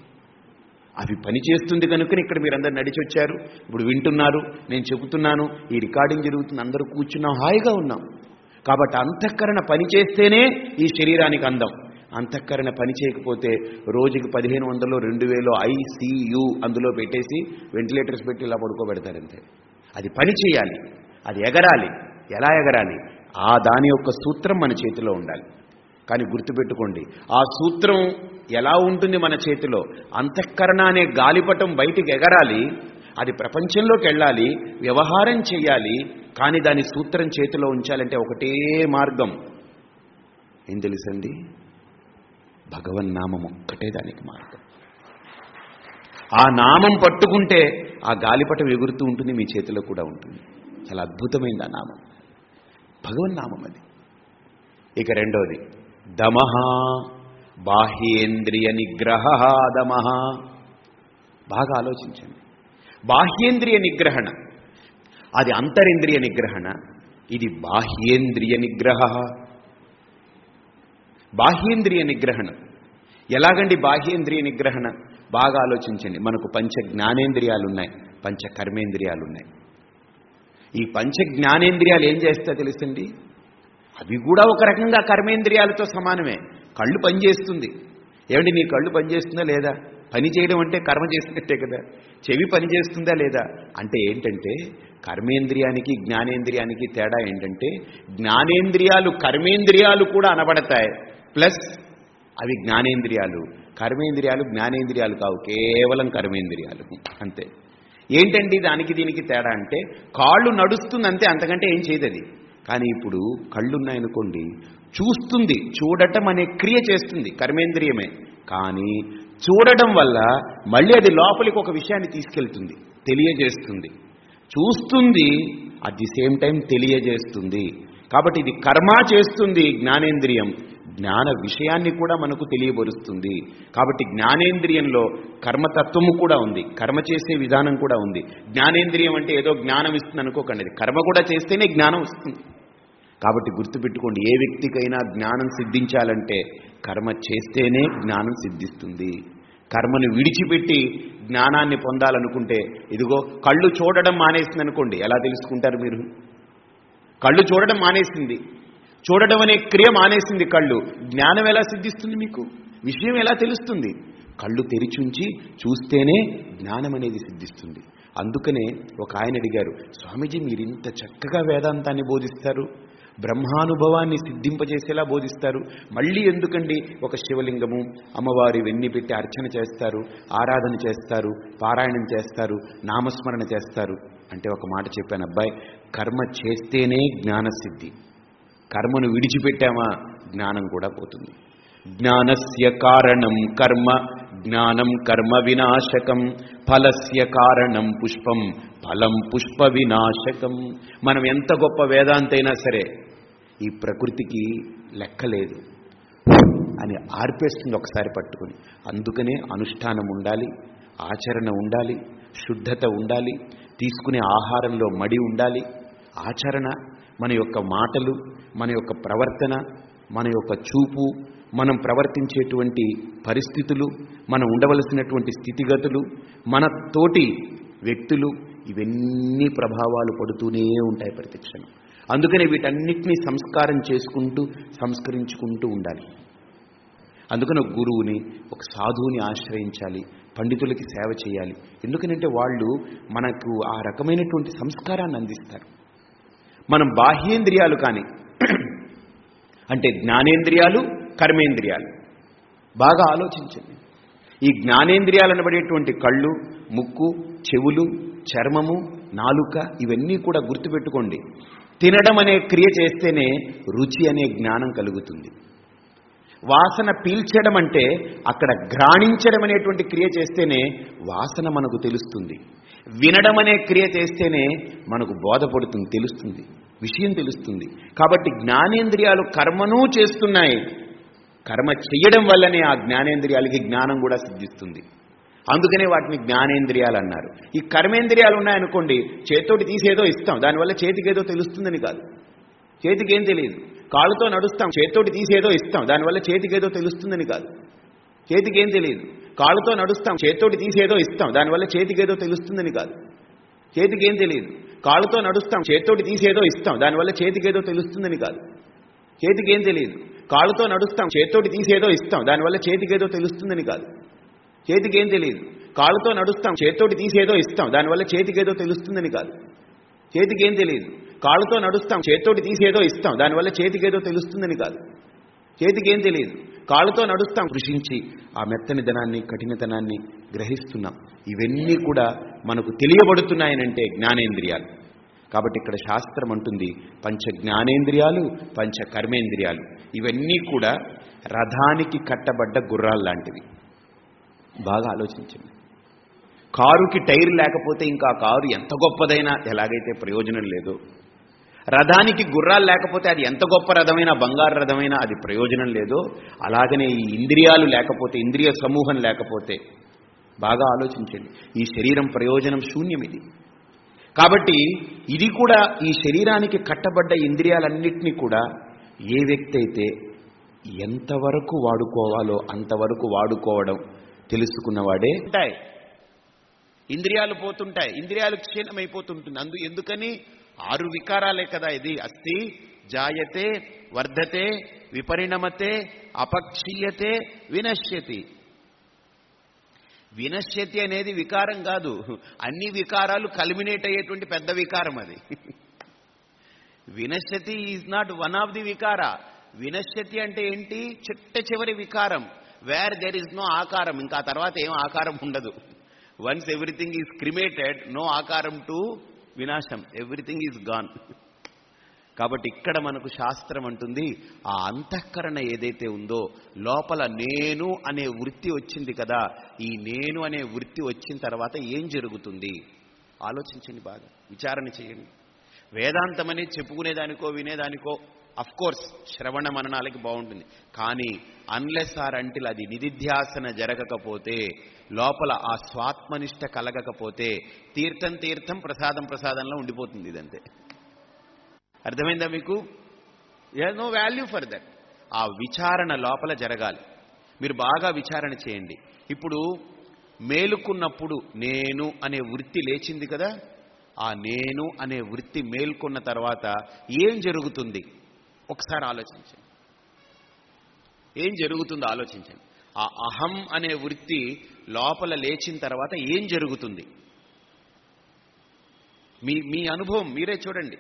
అవి పని చేస్తుంది కనుకని ఇక్కడ మీరందరూ నడిచి వచ్చారు ఇప్పుడు వింటున్నారు నేను చెబుతున్నాను ఈ రికార్డింగ్ జరుగుతుంది అందరూ కూర్చున్నాం హాయిగా ఉన్నాం. కాబట్టి అంతఃకరణ పని చేస్తేనే ఈ శరీరానికి అందం. అంతఃకరణ పని చేయకపోతే రోజుకి పదిహేను వందలు రెండు వేలు ఐసీయు అందులో పెట్టేసి వెంటిలేటర్స్ పెట్టి ఇలా పడుకోబెడతారంతే. అది పని చేయాలి. అది ఎగరాలి. ఎలా ఎగరాలి? ఆ దాని యొక్క సూత్రం మన చేతిలో ఉండాలి. కానీ గుర్తుపెట్టుకోండి ఆ సూత్రం ఎలా ఉంటుంది మన చేతిలో? అంతఃకరణ అనే గాలిపటం బయటికి ఎగరాలి అది ప్రపంచంలోకి వెళ్ళాలి వ్యవహారం చేయాలి కానీ దాని సూత్రం చేతిలో ఉంచాలంటే ఒకటే మార్గం. ఏం తెలుసండి? భగవన్నామం ఒక్కటే దానికి మార్గం. ఆ నామం పట్టుకుంటే ఆ గాలిపటం ఎగురుతూ ఉంటుంది మీ చేతిలో కూడా ఉంటుంది. చాలా అద్భుతమైంది ఆ నామం. భగవన్నామం అది. ఇక రెండవది దమహ బాహ్యేంద్రియ నిగ్రహ దమహ బాగా ఆలోచించండి. బాహ్యేంద్రియ నిగ్రహణ. అది అంతరింద్రియ నిగ్రహణ. ఇది బాహ్యేంద్రియ నిగ్రహ. బాహ్యేంద్రియ నిగ్రహణ. ఎలాగండి బాహ్యేంద్రియ నిగ్రహణ? బాగా ఆలోచించండి. మనకు పంచ జ్ఞానేంద్రియాలు ఉన్నాయి పంచ కర్మేంద్రియాలు ఉన్నాయి ఈ పంచ జ్ఞానేంద్రియాలు ఏం చేస్తా తెలుసండి అవి కూడా ఒక రకంగా కర్మేంద్రియాలతో సమానమే. కళ్ళు పనిచేస్తుంది. ఏమండి నీ కళ్ళు పనిచేస్తుందా లేదా? పని చేయడం అంటే కర్మ చేసినట్టే కదా. చెవి పని చేస్తుందా లేదా? అంటే ఏంటంటే కర్మేంద్రియానికి జ్ఞానేంద్రియానికి తేడా ఏంటంటే జ్ఞానేంద్రియాలు కర్మేంద్రియాలు కూడా అనబడతాయి. ప్లస్ అవి జ్ఞానేంద్రియాలు. కర్మేంద్రియాలు జ్ఞానేంద్రియాలు కావు. కేవలం కర్మేంద్రియాలు. అంతే. ఏంటండి దానికి దీనికి తేడా అంటే కాళ్ళు నడుస్తుంది అంతే అంతకంటే ఏం చేయదు అది కానీ ఇప్పుడు కళ్ళున్నాయనుకోండి చూస్తుంది చూడటం అనే క్రియ చేస్తుంది కర్మేంద్రియమే. కానీ చూడడం వల్ల మళ్ళీ అది లోపలికి ఒక విషయాన్ని తీసుకెళ్తుంది తెలియజేస్తుంది. చూస్తుంది అట్ ది సేమ్ టైం తెలియజేస్తుంది. కాబట్టి ఇది కర్మ చేస్తుంది జ్ఞానేంద్రియం. జ్ఞాన విషయాన్ని కూడా మనకు తెలియబరుస్తుంది కాబట్టి జ్ఞానేంద్రియంలో కర్మతత్వము కూడా ఉంది. కర్మ చేసే విధానం కూడా ఉంది. జ్ఞానేంద్రియం అంటే ఏదో జ్ఞానం ఇస్తుంది అనుకోకండి. కర్మ కూడా చేస్తేనే జ్ఞానం వస్తుంది. కాబట్టి గుర్తుపెట్టుకోండి ఏ వ్యక్తికైనా జ్ఞానం సిద్ధించాలంటే కర్మ చేస్తేనే జ్ఞానం సిద్ధిస్తుంది. కర్మను విడిచిపెట్టి జ్ఞానాన్ని పొందాలనుకుంటే ఇదిగో కళ్ళు చూడడం మానేసింది అనుకోండి ఎలా తెలుసుకుంటారు మీరు? కళ్ళు చూడడం మానేసింది. చూడడం అనే క్రియ మానేసింది కళ్ళు. జ్ఞానం ఎలా సిద్ధిస్తుంది మీకు? విషయం ఎలా తెలుస్తుంది? కళ్ళు తెరిచుంచి చూస్తేనే జ్ఞానం అనేది సిద్ధిస్తుంది. అందుకనే ఒక ఆయన అడిగారు స్వామీజీ మీరు ఇంత చక్కగా వేదాంతాన్ని బోధిస్తారు? బ్రహ్మానుభవాన్ని సిద్ధింపజేసేలా బోధిస్తారు. మళ్ళీ ఎందుకండి ఒక శివలింగము? అమ్మవారి వెన్ని పెట్టి అర్చన చేస్తారు ఆరాధన చేస్తారు పారాయణం చేస్తారు నామస్మరణ చేస్తారు. అంటే ఒక మాట చెప్పాను అబ్బాయి కర్మ చేస్తేనే జ్ఞానసిద్ధి. కర్మను విడిచిపెట్టామా? జ్ఞానం కూడా పోతుంది. జ్ఞానస్య కారణం కర్మ జ్ఞానం కర్మ వినాశకం. ఫలస్య కారణం పుష్పం ఫలం పుష్ప వినాశకం. మనం ఎంత గొప్ప వేదాంతైనా సరే ఈ ప్రకృతికి లెక్కలేదు అని ఆర్పేస్తుంది ఒకసారి పట్టుకుని. అందుకనే అనుష్ఠానం ఉండాలి ఆచరణ ఉండాలి శుద్ధత ఉండాలి తీసుకునే ఆహారంలో మడి ఉండాలి. ఆచరణ మన యొక్క మాటలు మన యొక్క ప్రవర్తన మన యొక్క చూపు మనం ప్రవర్తించేటువంటి పరిస్థితులు మనం ఉండవలసినటువంటి స్థితిగతులు మన తోటి వ్యక్తులు ఇవన్నీ ప్రభావాలు పడుతూనే ఉంటాయి ప్రతిక్షణం అందుకనే వీటన్నిటినీ సంస్కారం చేసుకుంటూ సంస్కరించుకుంటూ ఉండాలి. అందుకని ఒక గురువుని ఒక సాధువుని ఆశ్రయించాలి పండితులకి సేవ చేయాలి. ఎందుకనంటే వాళ్ళు మనకు ఆ రకమైనటువంటి సంస్కారాన్ని అందిస్తారు. మనం బాహ్యేంద్రియాలు కానీ <clears throat> అంటే జ్ఞానేంద్రియాలు కర్మేంద్రియాలు. బాగా ఆలోచించండి. ఈ జ్ఞానేంద్రియాలు అనబడేటువంటి కళ్ళు ముక్కు చెవులు చర్మము నాలుక ఇవన్నీ కూడా గుర్తుపెట్టుకోండి. తినడం అనే క్రియ చేస్తేనే రుచి అనే జ్ఞానం కలుగుతుంది. వాసన పీల్చడం అంటే అక్కడ ఘ్రాణించడం అనేటువంటి క్రియ చేస్తేనే వాసన మనకు తెలుస్తుంది. వినడం అనే క్రియ చేస్తేనే మనకు బోధపడుతుంది తెలుస్తుంది విషయం తెలుస్తుంది. కాబట్టి జ్ఞానేంద్రియాలు కర్మను చేస్తున్నాయి. కర్మ చేయడం వల్లనే ఆ జ్ఞానేంద్రియాలకి జ్ఞానం కూడా సిద్ధిస్తుంది. అందుకనే వాటిని జ్ఞానేంద్రియాలు అన్నారు ఈ కర్మేంద్రియాలు ఉన్నాయనుకోండి చేతితోటి తీసేదో ఇస్తాం దానివల్ల చేతికి ఏదో తెలుస్తుందని కాదు. చేతికి ఏం తెలియదు. కాళ్ళతో నడుస్తాం చేతితోటి తీసేదో ఇస్తాం దానివల్ల చేతికి ఏదో తెలుస్తుందని కాదు. చేతికి ఏం తెలియదు. కాళ్ళతో నడుస్తాం చేతితోటి తీసేదో ఇస్తాం దానివల్ల చేతికి ఏదో తెలుస్తుందని కాదు. చేతికి ఏం తెలియదు. కాళ్ళతో నడుస్తాం చేతితోటి తీసేదో ఇస్తాం దానివల్ల చేతికి ఏదో తెలుస్తుందని కాదు. చేతికి ఏం తెలియదు. కాళ్ళతో నడుస్తాం చేతితోటి తీసేదో ఇస్తాం దానివల్ల చేతికి ఏదో తెలుస్తుందని కాదు. చేతికి ఏం తెలియదు కాళ్ళతో నడుస్తాం చేతితోటి తీసేదో ఇస్తాం. దానివల్ల చేతికి ఏదో తెలుస్తుందని కాదు. చేతికి ఏం తెలియదు కాళ్ళతో నడుస్తాం చేతితోటి తీసేదో ఇస్తాం. దానివల్ల చేతికి ఏదో తెలుస్తుందని కాదు. చేతికి ఏం తెలియదు కాళ్ళతో నడుస్తాం కృషించి ఆ మెత్తని ధనాన్ని కఠినతనాన్ని గ్రహిస్తున్నాం. ఇవన్నీ కూడా మనకు తెలియబడుతున్నాయనంటే జ్ఞానేంద్రియాలు. కాబట్టి ఇక్కడ శాస్త్రం అంటుంది పంచ జ్ఞానేంద్రియాలు పంచ కర్మేంద్రియాలు ఇవన్నీ కూడా రథానికి కట్టబడ్డ గుర్రాలు లాంటివి బాగా ఆలోచించండి కారుకి టైర్ లేకపోతే ఇంకా కారు ఎంత గొప్పదైనా ఎలాగైతే ప్రయోజనం లేదో. రథానికి గుర్రాలు లేకపోతే అది ఎంత గొప్ప రథమైనా బంగారు రథమైనా అది ప్రయోజనం లేదో. అలాగనే ఈ ఇంద్రియాలు లేకపోతే ఇంద్రియ సమూహం లేకపోతే బాగా ఆలోచించండి ఈ శరీరం ప్రయోజనం శూన్యం ఇది. కాబట్టి ఇది కూడా ఈ శరీరానికి కట్టబడ్డ ఇంద్రియాలన్నింటినీ కూడా ఏ వ్యక్తి అయితే ఎంతవరకు వాడుకోవాలో అంతవరకు వాడుకోవడం తెలుసుకున్నవాడే. ఉంటాయి. ఇంద్రియాలు పోతుంటాయి. ఇంద్రియాలు క్షీణమైపోతుంటుంది. అందు ఎందుకని? ఆరు వికారాలే కదా ఇది. అస్థి జాయతే వర్ధతే విపరిణమతే అపక్షీయతే వినశ్యతి. వినశ్యతి అనేది వికారం కాదు. అన్ని వికారాలు కల్మినేట్ అయ్యేటువంటి పెద్ద వికారం అది. వినశ్యతి is not one of the వికార. వినశ్యతి అంటే ఏంటి? చిట్ట చివరి వికారం. వేర్ దెర్ ఇస్ నో ఆకారం ఇంకా తర్వాత ఏం ఆకారం ఉండదు. Once everything is cremated no ఆకారం టు వినాశం ఎవ్రీథింగ్ ఈజ్ గాన్ కాబట్టి ఇక్కడ మనకు శాస్త్రం అంటుంది ఆ అంతఃకరణ ఏదైతే ఉందో లోపల నేను అనే వృత్తి వచ్చింది కదా ఈ నేను అనే వృత్తి వచ్చిన తర్వాత ఏం జరుగుతుంది? ఆలోచించండి బాగా విచారణ చేయండి. వేదాంతమని చెప్పుకునేదానికో వినేదానికో అఫ్ కోర్స్ శ్రవణ మననాలకి బాగుంటుంది. కానీ అన్లెస్ ఆర్ అంటిల్ అది నిధిధ్యాసన జరగకపోతే లోపల ఆ స్వాత్మనిష్ట కలగకపోతే తీర్థం తీర్థం ప్రసాదం ప్రసాదంలో ఉండిపోతుంది ఇదంతే. అర్థమైందా మీకు? నో వాల్యూ ఫర్ దట్ ఆ విచారణ లోపల జరగాలి. మీరు బాగా విచారణ చేయండి. ఇప్పుడు మేలుకున్నప్పుడు నేను అనే వృత్తి లేచింది కదా? ఆ నేను అనే వృత్తి మేల్కొన్న తర్వాత ఏం జరుగుతుంది? ఒకసారి ఆలోచించండి. ఏం జరుగుతుందో ఆలోచించండి. ఆ అహం అనే వృత్తి లోపల లేచిన తర్వాత ఏం జరుగుతుంది? మీ మీ అనుభవం మీరే చూడండి.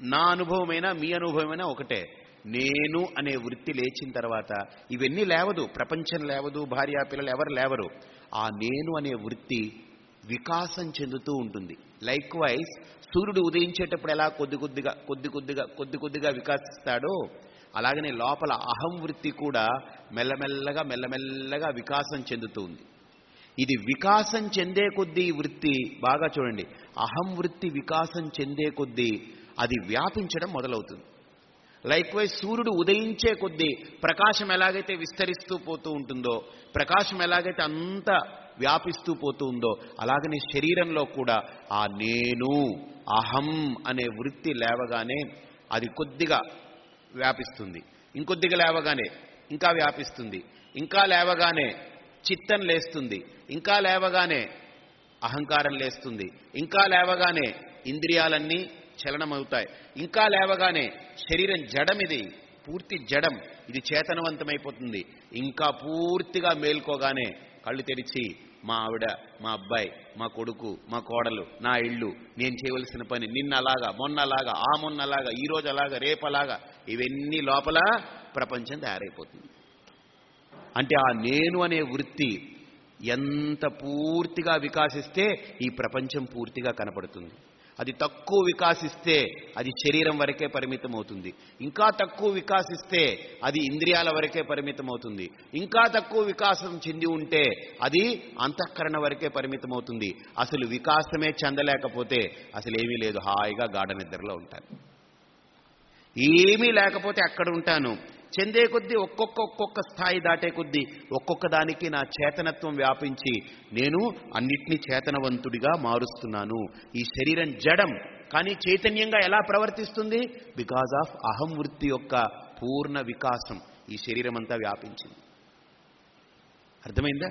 నా అనుభవమైనా మీ అనుభవమైనా ఒకటే. నేను అనే వృత్తి లేచిన తర్వాత ఇవన్నీ లేవదు. ప్రపంచం లేవదు భార్యా పిల్లలు ఎవరు లేవరు. ఆ నేను అనే వృత్తి వికాసం చెందుతూ ఉంటుంది. లైక్ వైజ్ సూర్యుడు ఉదయించేటప్పుడు ఎలా కొద్ది కొద్దిగా కొద్ది కొద్దిగా కొద్ది కొద్దిగా వికాసిస్తాడో అలాగనే లోపల అహం వృత్తి కూడా మెల్లమెల్లగా మెల్లమెల్లగా వికాసం చెందుతూ ఉంది. ఇది వికాసం చెందే కొద్దీ వృత్తి బాగా చూడండి అహం వృత్తి వికాసం చెందే కొద్దీ అది వ్యాపించడం మొదలవుతుంది. లైక్ వైజ్ సూర్యుడు ఉదయించే కొద్దీ ప్రకాశం ఎలాగైతే విస్తరిస్తూ పోతూ ఉంటుందో ప్రకాశం ఎలాగైతే అంత వ్యాపిస్తూ పోతూ ఉందో అలాగనే శరీరంలో కూడా ఆ నేను అహం అనే వృత్తి లేవగానే అది కొద్దిగా వ్యాపిస్తుంది. ఇంకొద్దిగా లేవగానే ఇంకా వ్యాపిస్తుంది. ఇంకా లేవగానే చిత్తం లేస్తుంది. ఇంకా లేవగానే అహంకారం లేస్తుంది. ఇంకా లేవగానే ఇంద్రియాలన్నీ చలనమవుతాయి. ఇంకా లేవగానే శరీరం జడం ఇది పూర్తి జడం ఇది చేతనవంతమైపోతుంది. ఇంకా పూర్తిగా మేల్కోగానే కళ్ళు తెరిచి మా ఆవిడ మా అబ్బాయి మా కొడుకు మా కోడలు నా ఇల్లు నేను చేయవలసిన పని నిన్న అలాగా మొన్న అలాగా ఆ మొన్న అలాగా ఈ రోజు అలాగా రేపలాగా ఇవన్నీ లోపల ప్రపంచం తయారైపోతుంది. అంటే ఆ నేను అనే వృత్తి ఎంత పూర్తిగా వికాసిస్తే ఈ ప్రపంచం పూర్తిగా కనపడుతుంది. అది తక్కువ వికాసిస్తే అది శరీరం వరకే పరిమితం అవుతుంది ఇంకా తక్కువ వికాసిస్తే అది ఇంద్రియాల వరకే పరిమితం అవుతుంది ఇంకా తక్కువ వికాసం చెంది ఉంటే అది అంతఃకరణ వరకే పరిమితం అవుతుంది అసలు వికాసమే చెందలేకపోతే అసలు ఏమీ లేదు హాయిగా గాఢ నిద్రలో ఉంటాను. ఏమీ లేకపోతే అక్కడ ఉంటాను. చెందే కొద్దీ ఒక్కొక్క ఒక్కొక్క స్థాయి దాటే కొద్దీ ఒక్కొక్క దానికి నా చేతనత్వం వ్యాపించి నేను అన్నిటినీ చేతనవంతుడిగా మారుస్తున్నాను. ఈ శరీరం జడం కానీ చైతన్యంగా ఎలా ప్రవర్తిస్తుంది? బికాజ్ ఆఫ్ అహం వృత్తి యొక్క పూర్ణ వికాసం ఈ శరీరం అంతా వ్యాపించింది. అర్థమైందా?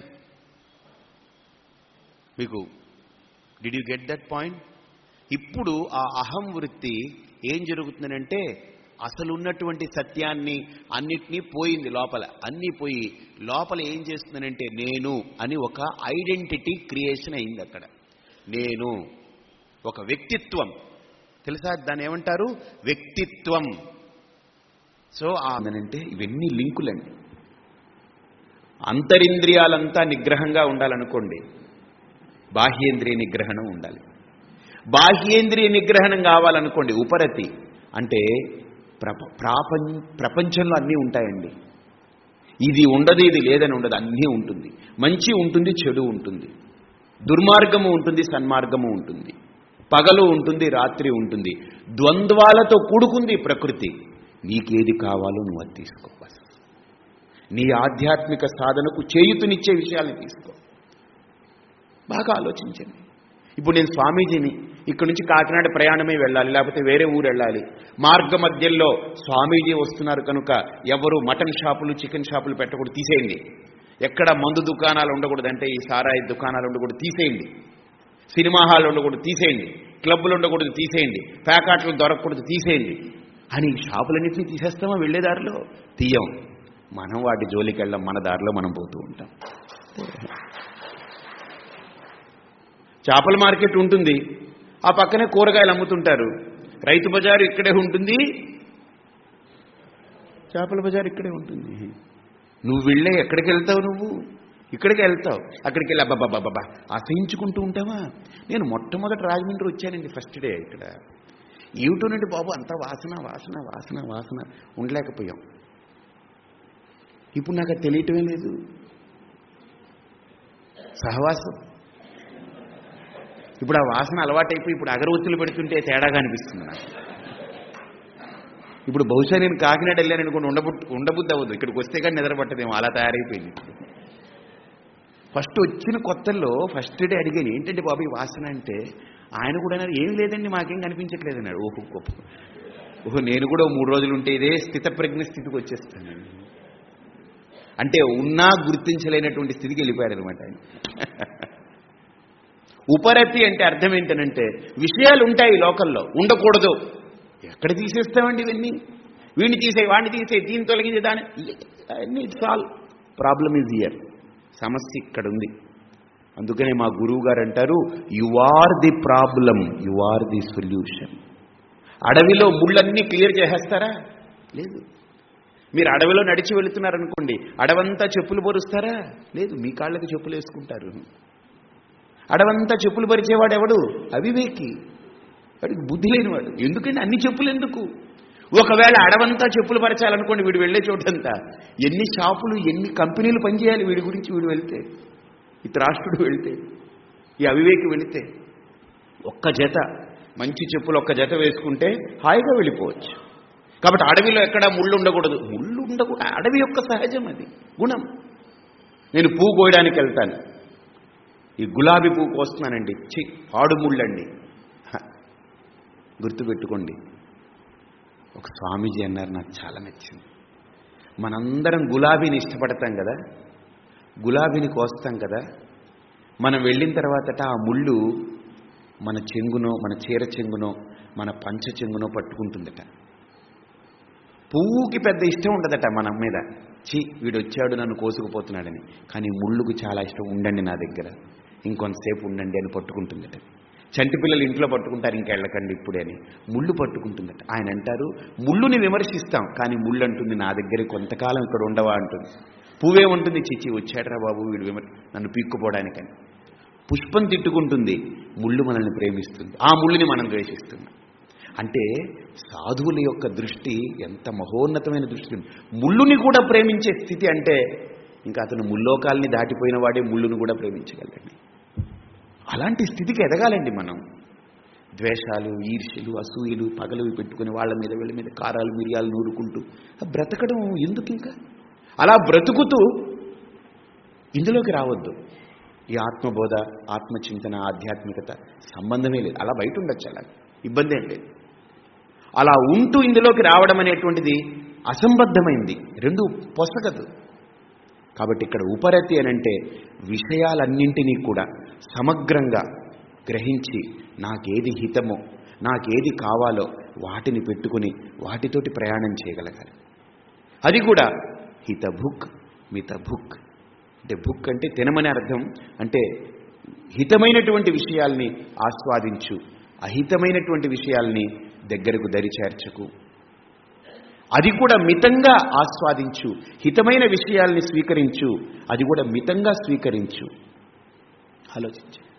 మీకు did you get that point ఇప్పుడు ఆ అహం వృత్తి ఏం జరుగుతుందంటే అసలు ఉన్నటువంటి సత్యాన్ని అన్నిటినీ పోయింది లోపల. అన్నీ పోయి లోపల ఏం చేస్తున్నానంటే నేను అని ఒక ఐడెంటిటీ క్రియేషన్ అయింది అక్కడ. నేను ఒక వ్యక్తిత్వం. తెలుసా దాన్ని ఏమంటారు? వ్యక్తిత్వం. సో ఆమెనంటే ఇవన్నీ లింకులండి అంతరింద్రియాలంతా నిగ్రహంగా ఉండాలనుకోండి బాహ్యేంద్రియ నిగ్రహణం ఉండాలి. బాహ్యేంద్రియ నిగ్రహణం కావాలనుకోండి ఉపరతి. అంటే ప్రప ప్రాపం ప్రపంచంలో అన్నీ ఉంటాయండి. ఇది ఉండదు ఇది లేదని ఉండదు అన్నీ ఉంటుంది. మంచి ఉంటుంది చెడు ఉంటుంది. దుర్మార్గము ఉంటుంది సన్మార్గము ఉంటుంది. పగలు ఉంటుంది రాత్రి ఉంటుంది. ద్వంద్వాలతో కూడుకుంది ప్రకృతి. నీకేది కావాలో నువ్వు అది తీసుకో నీ ఆధ్యాత్మిక సాధనకు చేయుతునిచ్చే విషయాలు తీసుకో. బాగా ఆలోచించండి. ఇప్పుడు నేను స్వామీజీని ఇక్కడి నుంచి కాకినాడ ప్రయాణమే వెళ్ళాలి లేకపోతే వేరే ఊరు వెళ్ళాలి. మార్గ మధ్యలో స్వామీజీ వస్తున్నారు కనుక ఎవరు మటన్ షాపులు చికెన్ షాపులు పెట్టకూడదు తీసేయండి. ఎక్కడ మందు దుకాణాలు ఉండకూడదు అంటే ఈ సారాయి దుకాణాలు ఉండకూడదు తీసేయండి. సినిమా హాల్ ఉండకూడదు తీసేయండి. క్లబ్బులు ఉండకూడదు తీసేయండి. ప్యాకాట్లు దొరకకూడదు తీసేయండి. అని షాపులన్నింటినీ తీసేస్తామా వెళ్ళే దారిలో? తీయం. మనం వాటి జోలికి వెళ్ళాం మన దారిలో మనం పోతూ ఉంటాం. చేపల మార్కెట్ ఉంటుంది. ఆ పక్కనే కూరగాయలు అమ్ముతుంటారు. రైతు బజారు ఇక్కడే ఉంటుంది. చేపల బజార్ ఇక్కడే ఉంటుంది. నువ్వు వెళ్ళే ఎక్కడికి వెళ్తావు నువ్వు? ఇక్కడికి వెళ్తావు. అక్కడికి వెళ్ళి అబ్బాబాబాబా అసహించుకుంటూ ఉంటావా? నేను మొట్టమొదట రాజమండ్రి వచ్చానండి ఫస్ట్ డే ఇక్కడ. ఏమిటోనండి బాబు అంత వాసన వాసన వాసన వాసన ఉండలేకపోయాం. ఇప్పుడు నాకు తెలియటమే లేదు. సహవాసం. ఇప్పుడు ఆ వాసన అలవాటైపోయి ఇప్పుడు అగరవత్తులు పెడుతుంటే తేడాగా అనిపిస్తుంది నాకు. ఇప్పుడు బహుశా నేను కాకినాడ వెళ్ళాను అనుకోండి ఉండబుద్ధి ఉండబుద్ధి అవ్వదు. ఇక్కడికి వస్తే కానీ నిద్రపట్టదేమో అలా తయారైపోయింది. ఫస్ట్ వచ్చిన కొత్తల్లో ఫస్ట్ డే అడిగాను ఏంటంటే బాబు ఈ వాసన? అంటే ఆయన కూడా అన్నారు ఏం లేదండి మాకేం కనిపించట్లేదు అన్నాడు. ఓహో గొప్ప. ఓహో నేను కూడా మూడు రోజులు ఉంటే ఇదే స్థితప్రజ్ఞ స్థితికి వచ్చేస్తానండి అంటే ఉన్నా గుర్తించలేనటువంటి స్థితికి వెళ్ళిపోయారు అనమాట ఆయన. ఉపరతి అంటే అర్థం ఏంటనంటే విషయాలు ఉంటాయి లోకల్లో ఉండకూడదు. ఎక్కడ తీసేస్తామండి ఇవన్నీ? వీడిని తీసే వాడిని తీసే దీన్ని తొలగించే దాని అన్ని it's all problem is here సమస్య ఇక్కడ ఉంది అందుకనే మా గురువు గారు అంటారు you are the problem you are the solution అడవిలో ముళ్ళన్నీ క్లియర్ చేసేస్తారా? లేదు. మీరు అడవిలో నడిచి వెళుతున్నారనుకోండి అడవంతా చెప్పులు పొరుస్తారా? లేదు మీ కాళ్ళకి చెప్పులు వేసుకుంటారు అడవంతా చెప్పులు పరిచేవాడు ఎవడు అవివేకి. వాడికి బుద్ధి లేనివాడు. ఎందుకంటే అన్ని చెప్పులు ఎందుకు? ఒకవేళ అడవంతా చెప్పులు పరచాలనుకోండి వీడు వెళ్ళే చోటంతా. ఎన్ని షాపులు ఎన్ని కంపెనీలు పనిచేయాలి వీడి గురించి వీడు వెళ్తే? ఈ త్రాష్ట్రుడు వెళితే? ఈ అవివేకి వెళితే? ఒక్క జత. మంచి చెప్పులు ఒక్క జత వేసుకుంటే హాయిగా వెళ్ళిపోవచ్చు. కాబట్టి అడవిలో ఎక్కడ ముళ్ళు ఉండకూడదు. ముళ్ళు ఉండకూడదు. అడవి యొక్క సహజం అది. గుణం. నేను పువ్వు కోయడానికి వెళ్తాను. ఈ గులాబీ పువ్వు కోస్తున్నానండి. చి పాడు ముళ్ళండి. గుర్తుపెట్టుకోండి. ఒక స్వామీజీ అన్నారు నాకు చాలా నచ్చింది. మనందరం గులాబీని ఇష్టపడతాం కదా? గులాబీని కోస్తాం కదా? మనం వెళ్ళిన తర్వాతట ఆ ముళ్ళు మన చెంగునో మన చీర చెంగునో మన పంచ చెంగునో పట్టుకుంటుందట. పువ్వుకి పెద్ద ఇష్టం ఉండదట మన మీద. చి వీడు వచ్చాడు నన్ను కోసుకుపోతున్నాడని. కానీ ముళ్ళుకు చాలా ఇష్టం ఉండండి నా దగ్గర. ఇంకొంతసేపు ఉండండి అని పట్టుకుంటుందట. చంటి పిల్లలు ఇంట్లో పట్టుకుంటారు ఇంకా వెళ్ళకండి ఇప్పుడే అని. ముళ్ళు పట్టుకుంటుందట. ఆయన అంటారు ముళ్ళుని విమర్శిస్తాం కానీ ముళ్ళు అంటుంది నా దగ్గర కొంతకాలం ఇక్కడ ఉండవా? అంటుంది. పువ్వే ఉంటుంది చిచ్చి వచ్చాడరా బాబు వీడు విమర్ నన్ను పీక్కుపోవడానికని. పుష్పం తిట్టుకుంటుంది ముళ్ళు మనల్ని ప్రేమిస్తుంది. ఆ ముళ్ళుని మనం ద్వేషిస్తున్నాం. అంటే సాధువుల యొక్క దృష్టి ఎంత మహోన్నతమైన దృష్టి. ముళ్ళుని కూడా ప్రేమించే స్థితి అంటే ఇంకా అతను ముల్లోకాల్ని దాటిపోయిన వాడే ముళ్ళుని కూడా ప్రేమించగలండి అలాంటి స్థితికి ఎదగాలండి మనం. ద్వేషాలు ఈర్ష్యలు అసూయలు పగలు పెట్టుకుని వాళ్ళ మీద వీళ్ళ మీద కారాలు మిరియాలు నూరుకుంటూ బ్రతకడం ఎందుకు ఇంకా? అలా బ్రతుకుతూ ఇందులోకి రావద్దు. ఈ ఆత్మబోధ ఆత్మచింతన ఆధ్యాత్మికత సంబంధమే లేదు. అలా బయట ఉండొచ్చు అలా ఇబ్బంది ఏం లేదు. అలా ఉంటూ ఇందులోకి రావడం అనేటువంటిది అసంబద్ధమైంది. రెండు పొసగదు. కాబట్టి ఇక్కడ ఉపరతి అనంటే విషయాలన్నింటినీ కూడా సమగ్రంగా గ్రహించి నాకేది హితమో నాకేది కావాలో వాటిని పెట్టుకుని వాటితోటి ప్రయాణం చేయగలగాలి. అది కూడా హితభుక్ మితభుక్. అంటే బుక్ అంటే తినమని అర్థం. అంటే హితమైనటువంటి విషయాల్ని ఆస్వాదించు అహితమైనటువంటి విషయాల్ని దగ్గరకు దరి చేర్చకు. అది కూడా మితంగా ఆస్వాదించు. హితమైన విషయాల్ని స్వీకరించు. అది కూడా మితంగా స్వీకరించు. ఆలోచించు.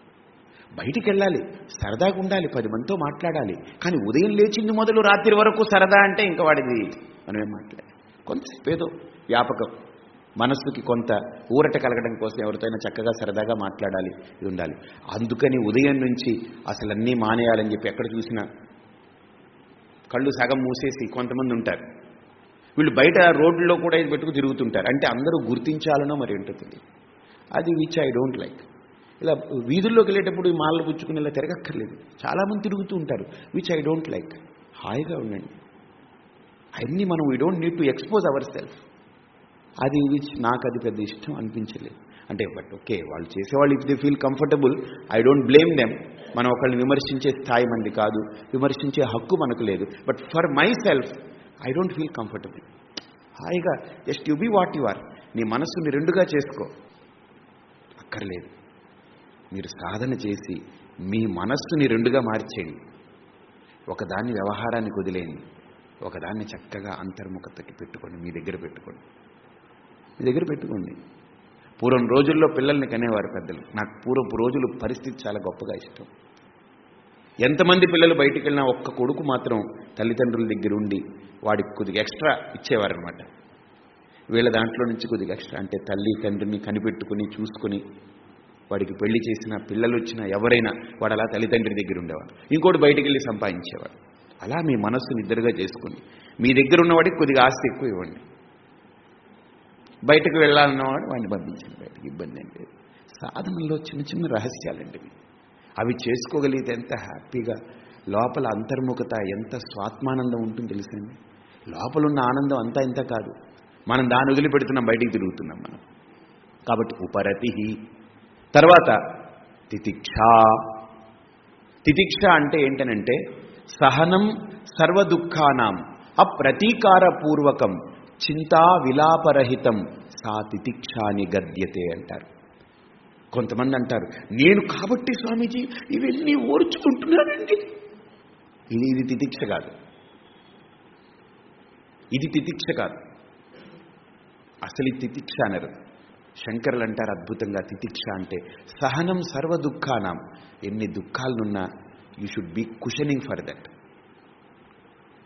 బయటికి వెళ్ళాలి సరదాగా ఉండాలి. పది మందితో మాట్లాడాలి. కానీ ఉదయం లేచింది మొదలు రాత్రి వరకు సరదా అంటే ఇంకా వాడిది మనమేం మాట్లాడాలి. కొంతసేపు ఏదో వ్యాపకం. మనస్సుకి కొంత ఊరట కలగడం కోసం ఎవరితోనైనా చక్కగా సరదాగా మాట్లాడాలి. ఇది ఉండాలి. అందుకని ఉదయం నుంచి అసలు అన్నీ మానేయాలని చెప్పి ఎక్కడ చూసినా కళ్ళు సగం మూసేసి కొంతమంది ఉంటారు. వీళ్ళు బయట రోడ్లలో కూడా ఇది పెట్టుకు తిరుగుతుంటారు. అంటే అందరూ గుర్తించాలనో మరి ఏంటో తెలియదు అది విచ్ ఐ డోంట్ లైక్ ఇలా వీధుల్లోకి వెళ్ళేటప్పుడు ఈ మాలలు పుచ్చుకుని ఇలా తిరగక్కర్లేదు. చాలామంది తిరుగుతూ ఉంటారు. విచ్ ఐ డోంట్ లైక్ హాయిగా ఉండండి. అన్నీ మనం we don't need to expose our self అది విచ్ నాకు అది పెద్ద ఇష్టం అనిపించలేదు. అంటే బట్ ఓకే వాళ్ళు చేసేవాళ్ళు if they feel comfortable I don't blame them మనం ఒకళ్ళని విమర్శించే స్థాయి మంది కాదు. విమర్శించే హక్కు మనకు లేదు. But for my self I don't feel comfortable హాయిగా just you be what you are నీ మనస్సుని రెండుగా చేసుకో. అక్కర్లేదు. మీరు సాధన చేసి మీ మనస్సుని రెండుగా మార్చేయండి. ఒకదాన్ని వ్యవహారానికి వదిలేయండి. ఒకదాన్ని చక్కగా అంతర్ముఖతకి పెట్టుకోండి. మీ దగ్గర పెట్టుకోండి. మీ దగ్గర పెట్టుకోండి. పూర్వం రోజుల్లో పిల్లల్ని కనేవారు పెద్దలు. నాకు పూర్వపు రోజులు పరిస్థితి చాలా గొప్పగా ఇష్టం. ఎంతమంది పిల్లలు బయటికి వెళ్ళినా ఒక్క కొడుకు మాత్రం తల్లిదండ్రుల దగ్గర ఉండి వాడికి కొద్దిగా ఎక్స్ట్రా ఇచ్చేవారనమాట వీళ్ళ దాంట్లో నుంచి కొద్దిగా ఎక్స్ట్రా అంటే తల్లి తండ్రిని కనిపెట్టుకుని చూసుకుని వాడికి పెళ్ళి చేసిన పిల్లలు వచ్చినా ఎవరైనా వాడు అలా తల్లిదండ్రి దగ్గర ఉండేవాడు ఇంకోటి బయటికి వెళ్ళి సంపాదించేవాడు. అలా మీ మనస్సు నిద్రగా చేసుకుని మీ దగ్గర ఉన్నవాడికి కొద్దిగా ఆస్తి ఎక్కువ ఇవ్వండి. బయటకు వెళ్ళాలన్నవాడు వాడిని పంపించండి బయటకు ఇబ్బంది ఏం లేదు. సాధనలో చిన్న చిన్న రహస్యాలండి అవి చేసుకోగలిగితే ఎంత హ్యాపీగా. లోపల అంతర్ముఖత ఎంత స్వాత్మానందం ఉంటుంది తెలుసండి? లోపల ఉన్న ఆనందం అంతా ఇంత కాదు. మనం దాన్ని వదిలిపెడుతున్నాం బయటికి తిరుగుతున్నాం మనం. కాబట్టి ఉపరతి తర్వాత తితిక్ష. తితిక్ష అంటే ఏంటనంటే సహనం సర్వదుఃఖానాం అప్రతీకారపూర్వకం చింతా విలాపరహితం సా తితిక్షాని నిగద్యతే అంటారు. కొంతమంది అంటారు నేను కాబట్టి స్వామీజీ ఇవన్నీ ఓర్చుకుంటున్నానండి. ఇది ఇది తితిక్ష కాదు. ఇది తితిక్ష కాదు. అసలు ఈ తితిక్ష అనరు. శంకరులు అంటారు అద్భుతంగా తితిక్ష అంటే సహనం సర్వ దుఃఖానం. ఎన్ని దుఃఖాలనున్నా you should be cushioning for that.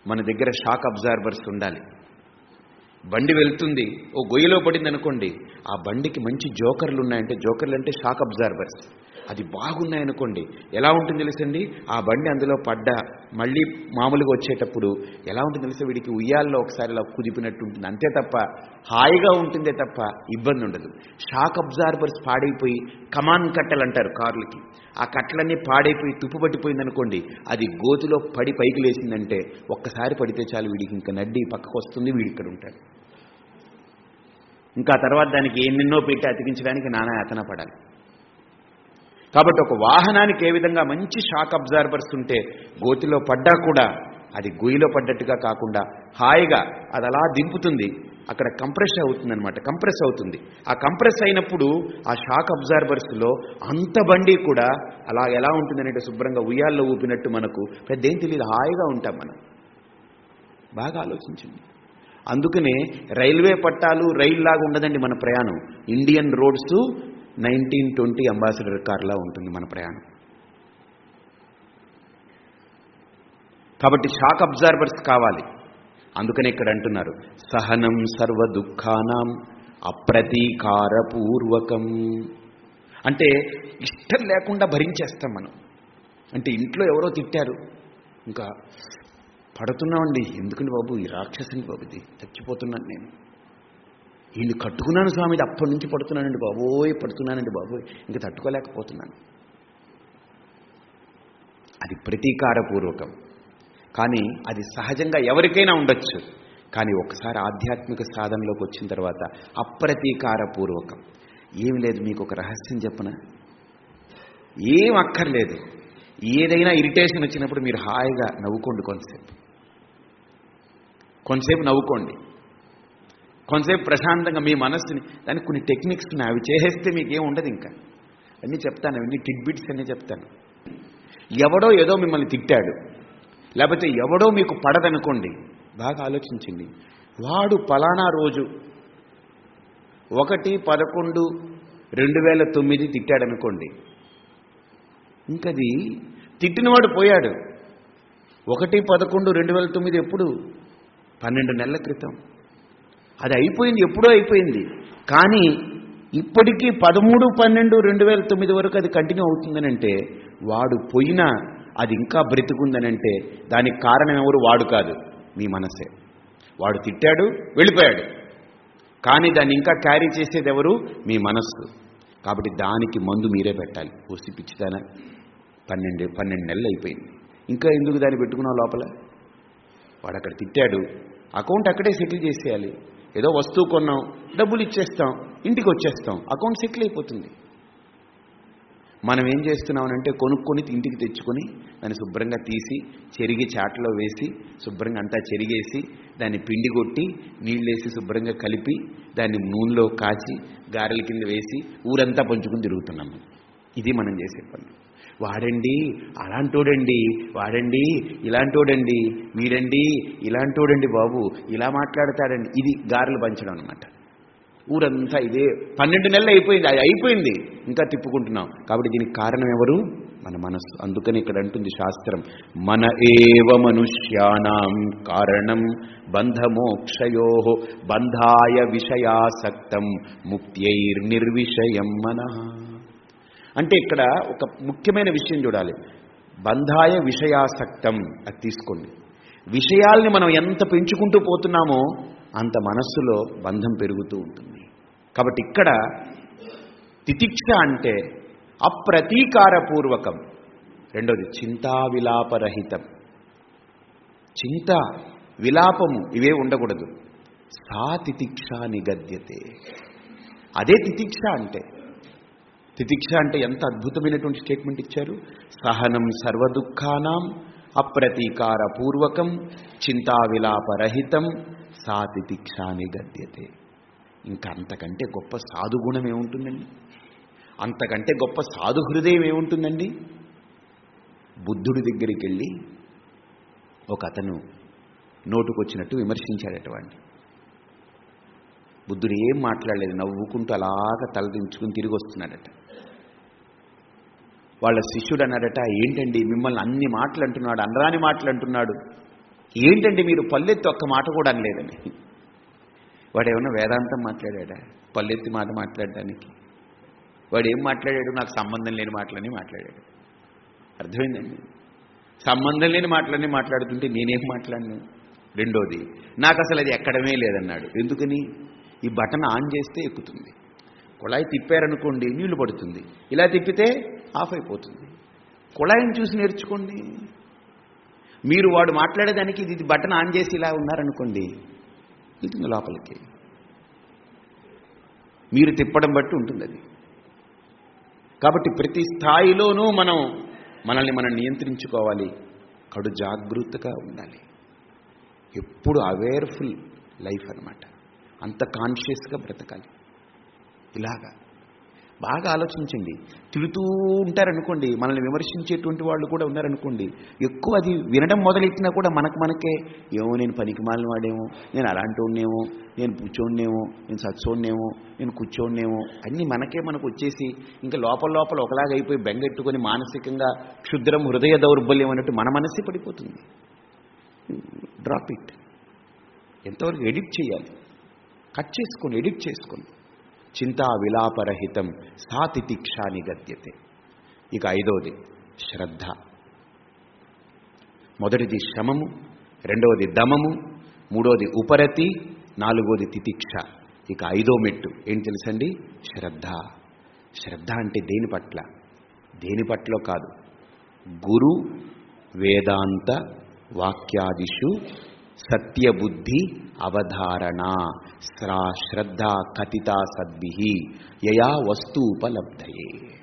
మన దగ్గర షాక్ అబ్జార్బర్స్ ఉండాలి. బండి వెళ్తుంది ఓ గొయ్యిలో పడింది అనుకోండి ఆ బండికి మంచి జోకర్లు ఉన్నాయంటే జోకర్లు అంటే షాక్ అబ్జార్బర్స్ అది బాగున్నాయనుకోండి. ఎలా ఉంటుంది తెలుసండి? ఆ బండి అందులో పడ్డ మళ్ళీ మామూలుగా వచ్చేటప్పుడు ఎలా ఉంటుంది తెలుసా? వీడికి ఉయ్యాల్లో ఒకసారి ఇలా కుదిపినట్టు ఉంటుంది. అంతే తప్ప హాయిగా ఉంటుందే తప్ప ఇబ్బంది ఉండదు. షాక్ అబ్జార్బర్స్ పాడైపోయి కమాన్ కట్టలు అంటారు కార్లకి. ఆ కట్టలన్నీ పాడైపోయి తుప్పు పట్టిపోయింది అనుకోండి అది గోతిలో పడి పైకి లేచిందంటే ఒక్కసారి పడితే చాలు వీడికి ఇంకా నడ్డి పక్కకు వస్తుంది వీడి ఇక్కడ ఉంటాడు. ఇంకా తర్వాత దానికి ఎన్నెన్నో పెట్టి అతికించడానికి నానా యాతన పడాలి. కాబట్టి ఒక వాహనానికి ఏ విధంగా మంచి షాక్ అబ్జార్బర్స్ ఉంటే గోతిలో పడ్డా కూడా అది గొయ్యిలో పడ్డట్టుగా కాకుండా హాయిగా అది అలా దింపుతుంది. అక్కడ కంప్రెస్ అవుతుంది అనమాట కంప్రెస్ అవుతుంది. ఆ కంప్రెస్ అయినప్పుడు ఆ షాక్ అబ్జార్బర్స్లో అంత బండి కూడా అలా ఎలా ఉంటుందనేది శుభ్రంగా ఉయ్యాల్లో ఊపినట్టు మనకు పెద్ద ఏం తెలియదు హాయిగా ఉంటాం మనం. బాగా ఆలోచించండి. అందుకనే రైల్వే పట్టాలు రైల్లాగా ఉండదండి మన ప్రయాణం. Indian roads nineteen twenty Ambassador కార్లా ఉంటుంది మన ప్రయాణం. కాబట్టి షాక్ అబ్జర్వర్స్ కావాలి. అందుకనే ఇక్కడ అంటున్నారు సహనం సర్వ దుఃఖానం అప్రతీకారపూర్వకం. అంటే ఇష్టం లేకుండా భరించేస్తాం మనం. అంటే ఇంట్లో ఎవరో తిట్టారు. ఇంకా పడుతున్నామండి. ఎందుకండి బాబు? ఈ రాక్షసుని బాబు ఇది. చచ్చిపోతున్నాను నేను. వీళ్ళు కట్టుకున్నాను స్వామి అప్పటి నుంచి పడుతున్నానండి బాబోయ్ పడుతున్నానండి బాబోయ్. ఇంకా తట్టుకోలేకపోతున్నాను. అది ప్రతీకారపూర్వకం. కానీ అది సహజంగా ఎవరికైనా ఉండొచ్చు. కానీ ఒకసారి ఆధ్యాత్మిక సాధనలోకి వచ్చిన తర్వాత అప్రతీకారపూర్వకం. ఏమి లేదు మీకు ఒక రహస్యం చెప్పన? ఏం అక్కర్లేదు. ఏదైనా ఇరిటేషన్ వచ్చినప్పుడు మీరు హాయిగా నవ్వుకోండి కొంతసేపు. కొంతసేపు నవ్వుకోండి. కొంతసేపు ప్రశాంతంగా మీ మనస్సుని దానికి కొన్ని టెక్నిక్స్ ఉన్నాయి. అవి చేసేస్తే మీకు ఉండదు ఇంకా. అన్నీ చెప్తాను అవన్నీ టిడ్బిట్స్ అన్నీ చెప్తాను. ఎవడో ఏదో మిమ్మల్ని తిట్టాడు. లేకపోతే ఎవడో మీకు పడదనుకోండి బాగా ఆలోచించండి. వాడు పలానా రోజు ఒకటి పదకొండు రెండు వేల తొమ్మిది తిట్టాడనుకోండి. ఇంకది తిట్టినవాడు పోయాడు. ఒకటి పదకొండు రెండు వేల తొమ్మిది ఎప్పుడు? పన్నెండు నెలల క్రితం. అది అయిపోయింది ఎప్పుడో అయిపోయింది. కానీ ఇప్పటికీ పదమూడు పన్నెండు రెండు వేల తొమ్మిది వరకు అది కంటిన్యూ అవుతుందనంటే వాడు పోయినా అది ఇంకా బ్రతికుందనంటే దానికి కారణం ఎవరు వాడు కాదు. మీ మనసే. వాడు తిట్టాడు వెళ్ళిపోయాడు. కానీ దాన్ని ఇంకా క్యారీ చేసేది ఎవరు మీ మనస్సు. కాబట్టి దానికి మందు మీరే పెట్టాలి. పూసి పిచ్చిదాన. పన్నెండు పన్నెండు నెలలు అయిపోయింది. ఇంకా ఎందుకు దాన్ని పెట్టుకున్నావు లోపల? వాడు అక్కడ తిట్టాడు. అకౌంట్ అక్కడే సెటిల్ చేసేయాలి. ఏదో వస్తువు కొన్నాం డబ్బులు ఇచ్చేస్తాం ఇంటికి వచ్చేస్తాం అకౌంట్ సెటిల్ అయిపోతుంది. మనం ఏం చేస్తున్నామనంటే కొనుక్కొని ఇంటికి తెచ్చుకొని దాన్ని శుభ్రంగా తీసి చెరిగి చాటలో వేసి శుభ్రంగా అంతా చెరిగేసి దాన్ని పిండి కొట్టి నీళ్ళేసి శుభ్రంగా కలిపి దాన్ని నూనెలో కాచి గారెల కింద వేసి ఊరంతా పంచుకుని తిరుగుతున్నాం. ఇది మనం చేసే పని. వాడండి అలాంటోడండి వాడండి ఇలాంటోడండి వీడండి ఇలాంటోడండి బాబు ఇలా మాట్లాడతాడండి. ఇది గారెలు పంచడం అనమాట ఊరంతా ఇదే పన్నెండు నెలలు అయిపోయింది అది అయిపోయింది. ఇంకా తిప్పుకుంటున్నాం. కాబట్టి దీనికి కారణం ఎవరు? మన మనస్సు. అందుకని ఇక్కడ అంటుంది శాస్త్రం. మన ఏవ మనుష్యానాం కారణం బంధమోక్షయో బంధాయ విషయాసక్తం ముక్త్యైర్నిర్విషయం మన. అంటే ఇక్కడ ఒక ముఖ్యమైన విషయం చూడాలి. బంధాయ విషయాసక్తం. అది తీసుకోండి. విషయాల్ని మనం ఎంత పెంచుకుంటూ పోతున్నామో అంత మనస్సులో బంధం పెరుగుతూ ఉంటుంది. కాబట్టి ఇక్కడ తితిక్ష అంటే అప్రతీకారపూర్వకం. రెండోది చింతా విలాపరహితం చింత విలాపము ఇవే ఉండకూడదు. సా తితిక్ష నిగద్యతే. అదే తితిక్ష అంటే తితిక్ష అంటే ఎంత అద్భుతమైనటువంటి స్టేట్మెంట్ ఇచ్చారు? సహనం సర్వదుఃఖానాం అప్రతీకార పూర్వకం చింతా విలాపరహితం సా తితిక్షాని గద్యతే ఇంకా అంతకంటే గొప్ప సాధుగుణం ఏముంటుందండి? అంతకంటే గొప్ప సాధు హృదయం ఏముంటుందండి? బుద్ధుడి దగ్గరికి వెళ్ళి ఒక అతను నోటుకొచ్చినట్టు విమర్శించాడట వాడిని బుద్ధుడు ఏం మాట్లాడలేదు నవ్వుకుంటూ అలాగ తలదించుకుని తిరిగి వస్తున్నాడట వాళ్ళ శిష్యుడు అన్నాడట ఏంటండి మిమ్మల్ని అన్ని మాటలు అంటున్నాడు అనరాని మాటలు అంటున్నాడు ఏంటండి మీరు పల్లెత్తి ఒక్క మాట కూడా అనలేదని? వాడు ఏమన్నా వేదాంతం మాట్లాడా పల్లెత్తి మాట మాట్లాడడానికి. వాడు ఏం మాట్లాడాడు? నాకు సంబంధం లేని మాటలని మాట్లాడాడు. అర్థమైందండి? సంబంధం లేని మాటలన్నీ మాట్లాడుతుంటే నేనేం మాట్లాడను? రెండోది నాకు అసలు అది ఎక్కడమే లేదన్నాడు. ఎందుకని? ఈ బటన్ ఆన్ చేస్తే ఎక్కుతుంది. కుళాయి తిప్పారనుకోండి నీళ్ళు పడుతుంది. ఇలా తిప్పితే ఆఫ్ అయిపోతుంది కుళాయిని చూసి నేర్చుకోండి. మీరు వాడు మాట్లాడేదానికి ఇది బటన్ ఆన్ చేసి ఇలా ఉన్నారనుకోండి వెళ్తుంది లోపలికి. మీరు తిప్పడం బట్టి ఉంటుంది అది కాబట్టి ప్రతి స్థాయిలోనూ మనం మనల్ని మనం నియంత్రించుకోవాలి. కడు జాగృతగా ఉండాలి. ఎప్పుడు అవేర్ఫుల్ లైఫ్ అనమాట అంత కాన్షియస్గా బ్రతకాలి. ఇలాగా. బాగా ఆలోచించండి. తిడుతూ ఉంటారనుకోండి మనల్ని విమర్శించేటువంటి వాళ్ళు కూడా ఉన్నారనుకోండి ఎక్కువ అది వినడం మొదలెట్టినా కూడా మనకు మనకే ఏమో నేను పనికి మాలిన వాడేమో నేను అలాంటి ఉండేమో నేను కూర్చోండేమో నేను సచ్చోండేమో నేను కూర్చోండేమో అన్నీ మనకే మనకు వచ్చేసి ఇంకా లోపల లోపల ఒకలాగా అయిపోయి బెంగెట్టుకొని మానసికంగా క్షుద్రం హృదయ దౌర్బల్యం అన్నట్టు మన మనసే పడిపోతుంది. డ్రాప్ ఇట్ ఎంతవరకు ఎడిట్ చేయాలి? కట్ చేసుకొని ఎడిట్ చేసుకోండి చింతా విలాపరహితం సాతితిక్షా నిగద్యతే. ఇక ఐదవది శ్రద్ధ. మొదటిది శ్రమము రెండవది దమము మూడవది ఉపరతి నాలుగోది తితిక్ష. ఇక ఐదో మెట్టు. ఏం తెలుసండి? శ్రద్ధ. శ్రద్ధ అంటే దేని పట్ల? దేని పట్ల కాదు. గురు వేదాంత వాక్యాదిషు సత్యబుద్ధి అవధారణ శ్రా శ్రద్ధ కథిత సద్భి యయా వస్తూపలబ్ధయే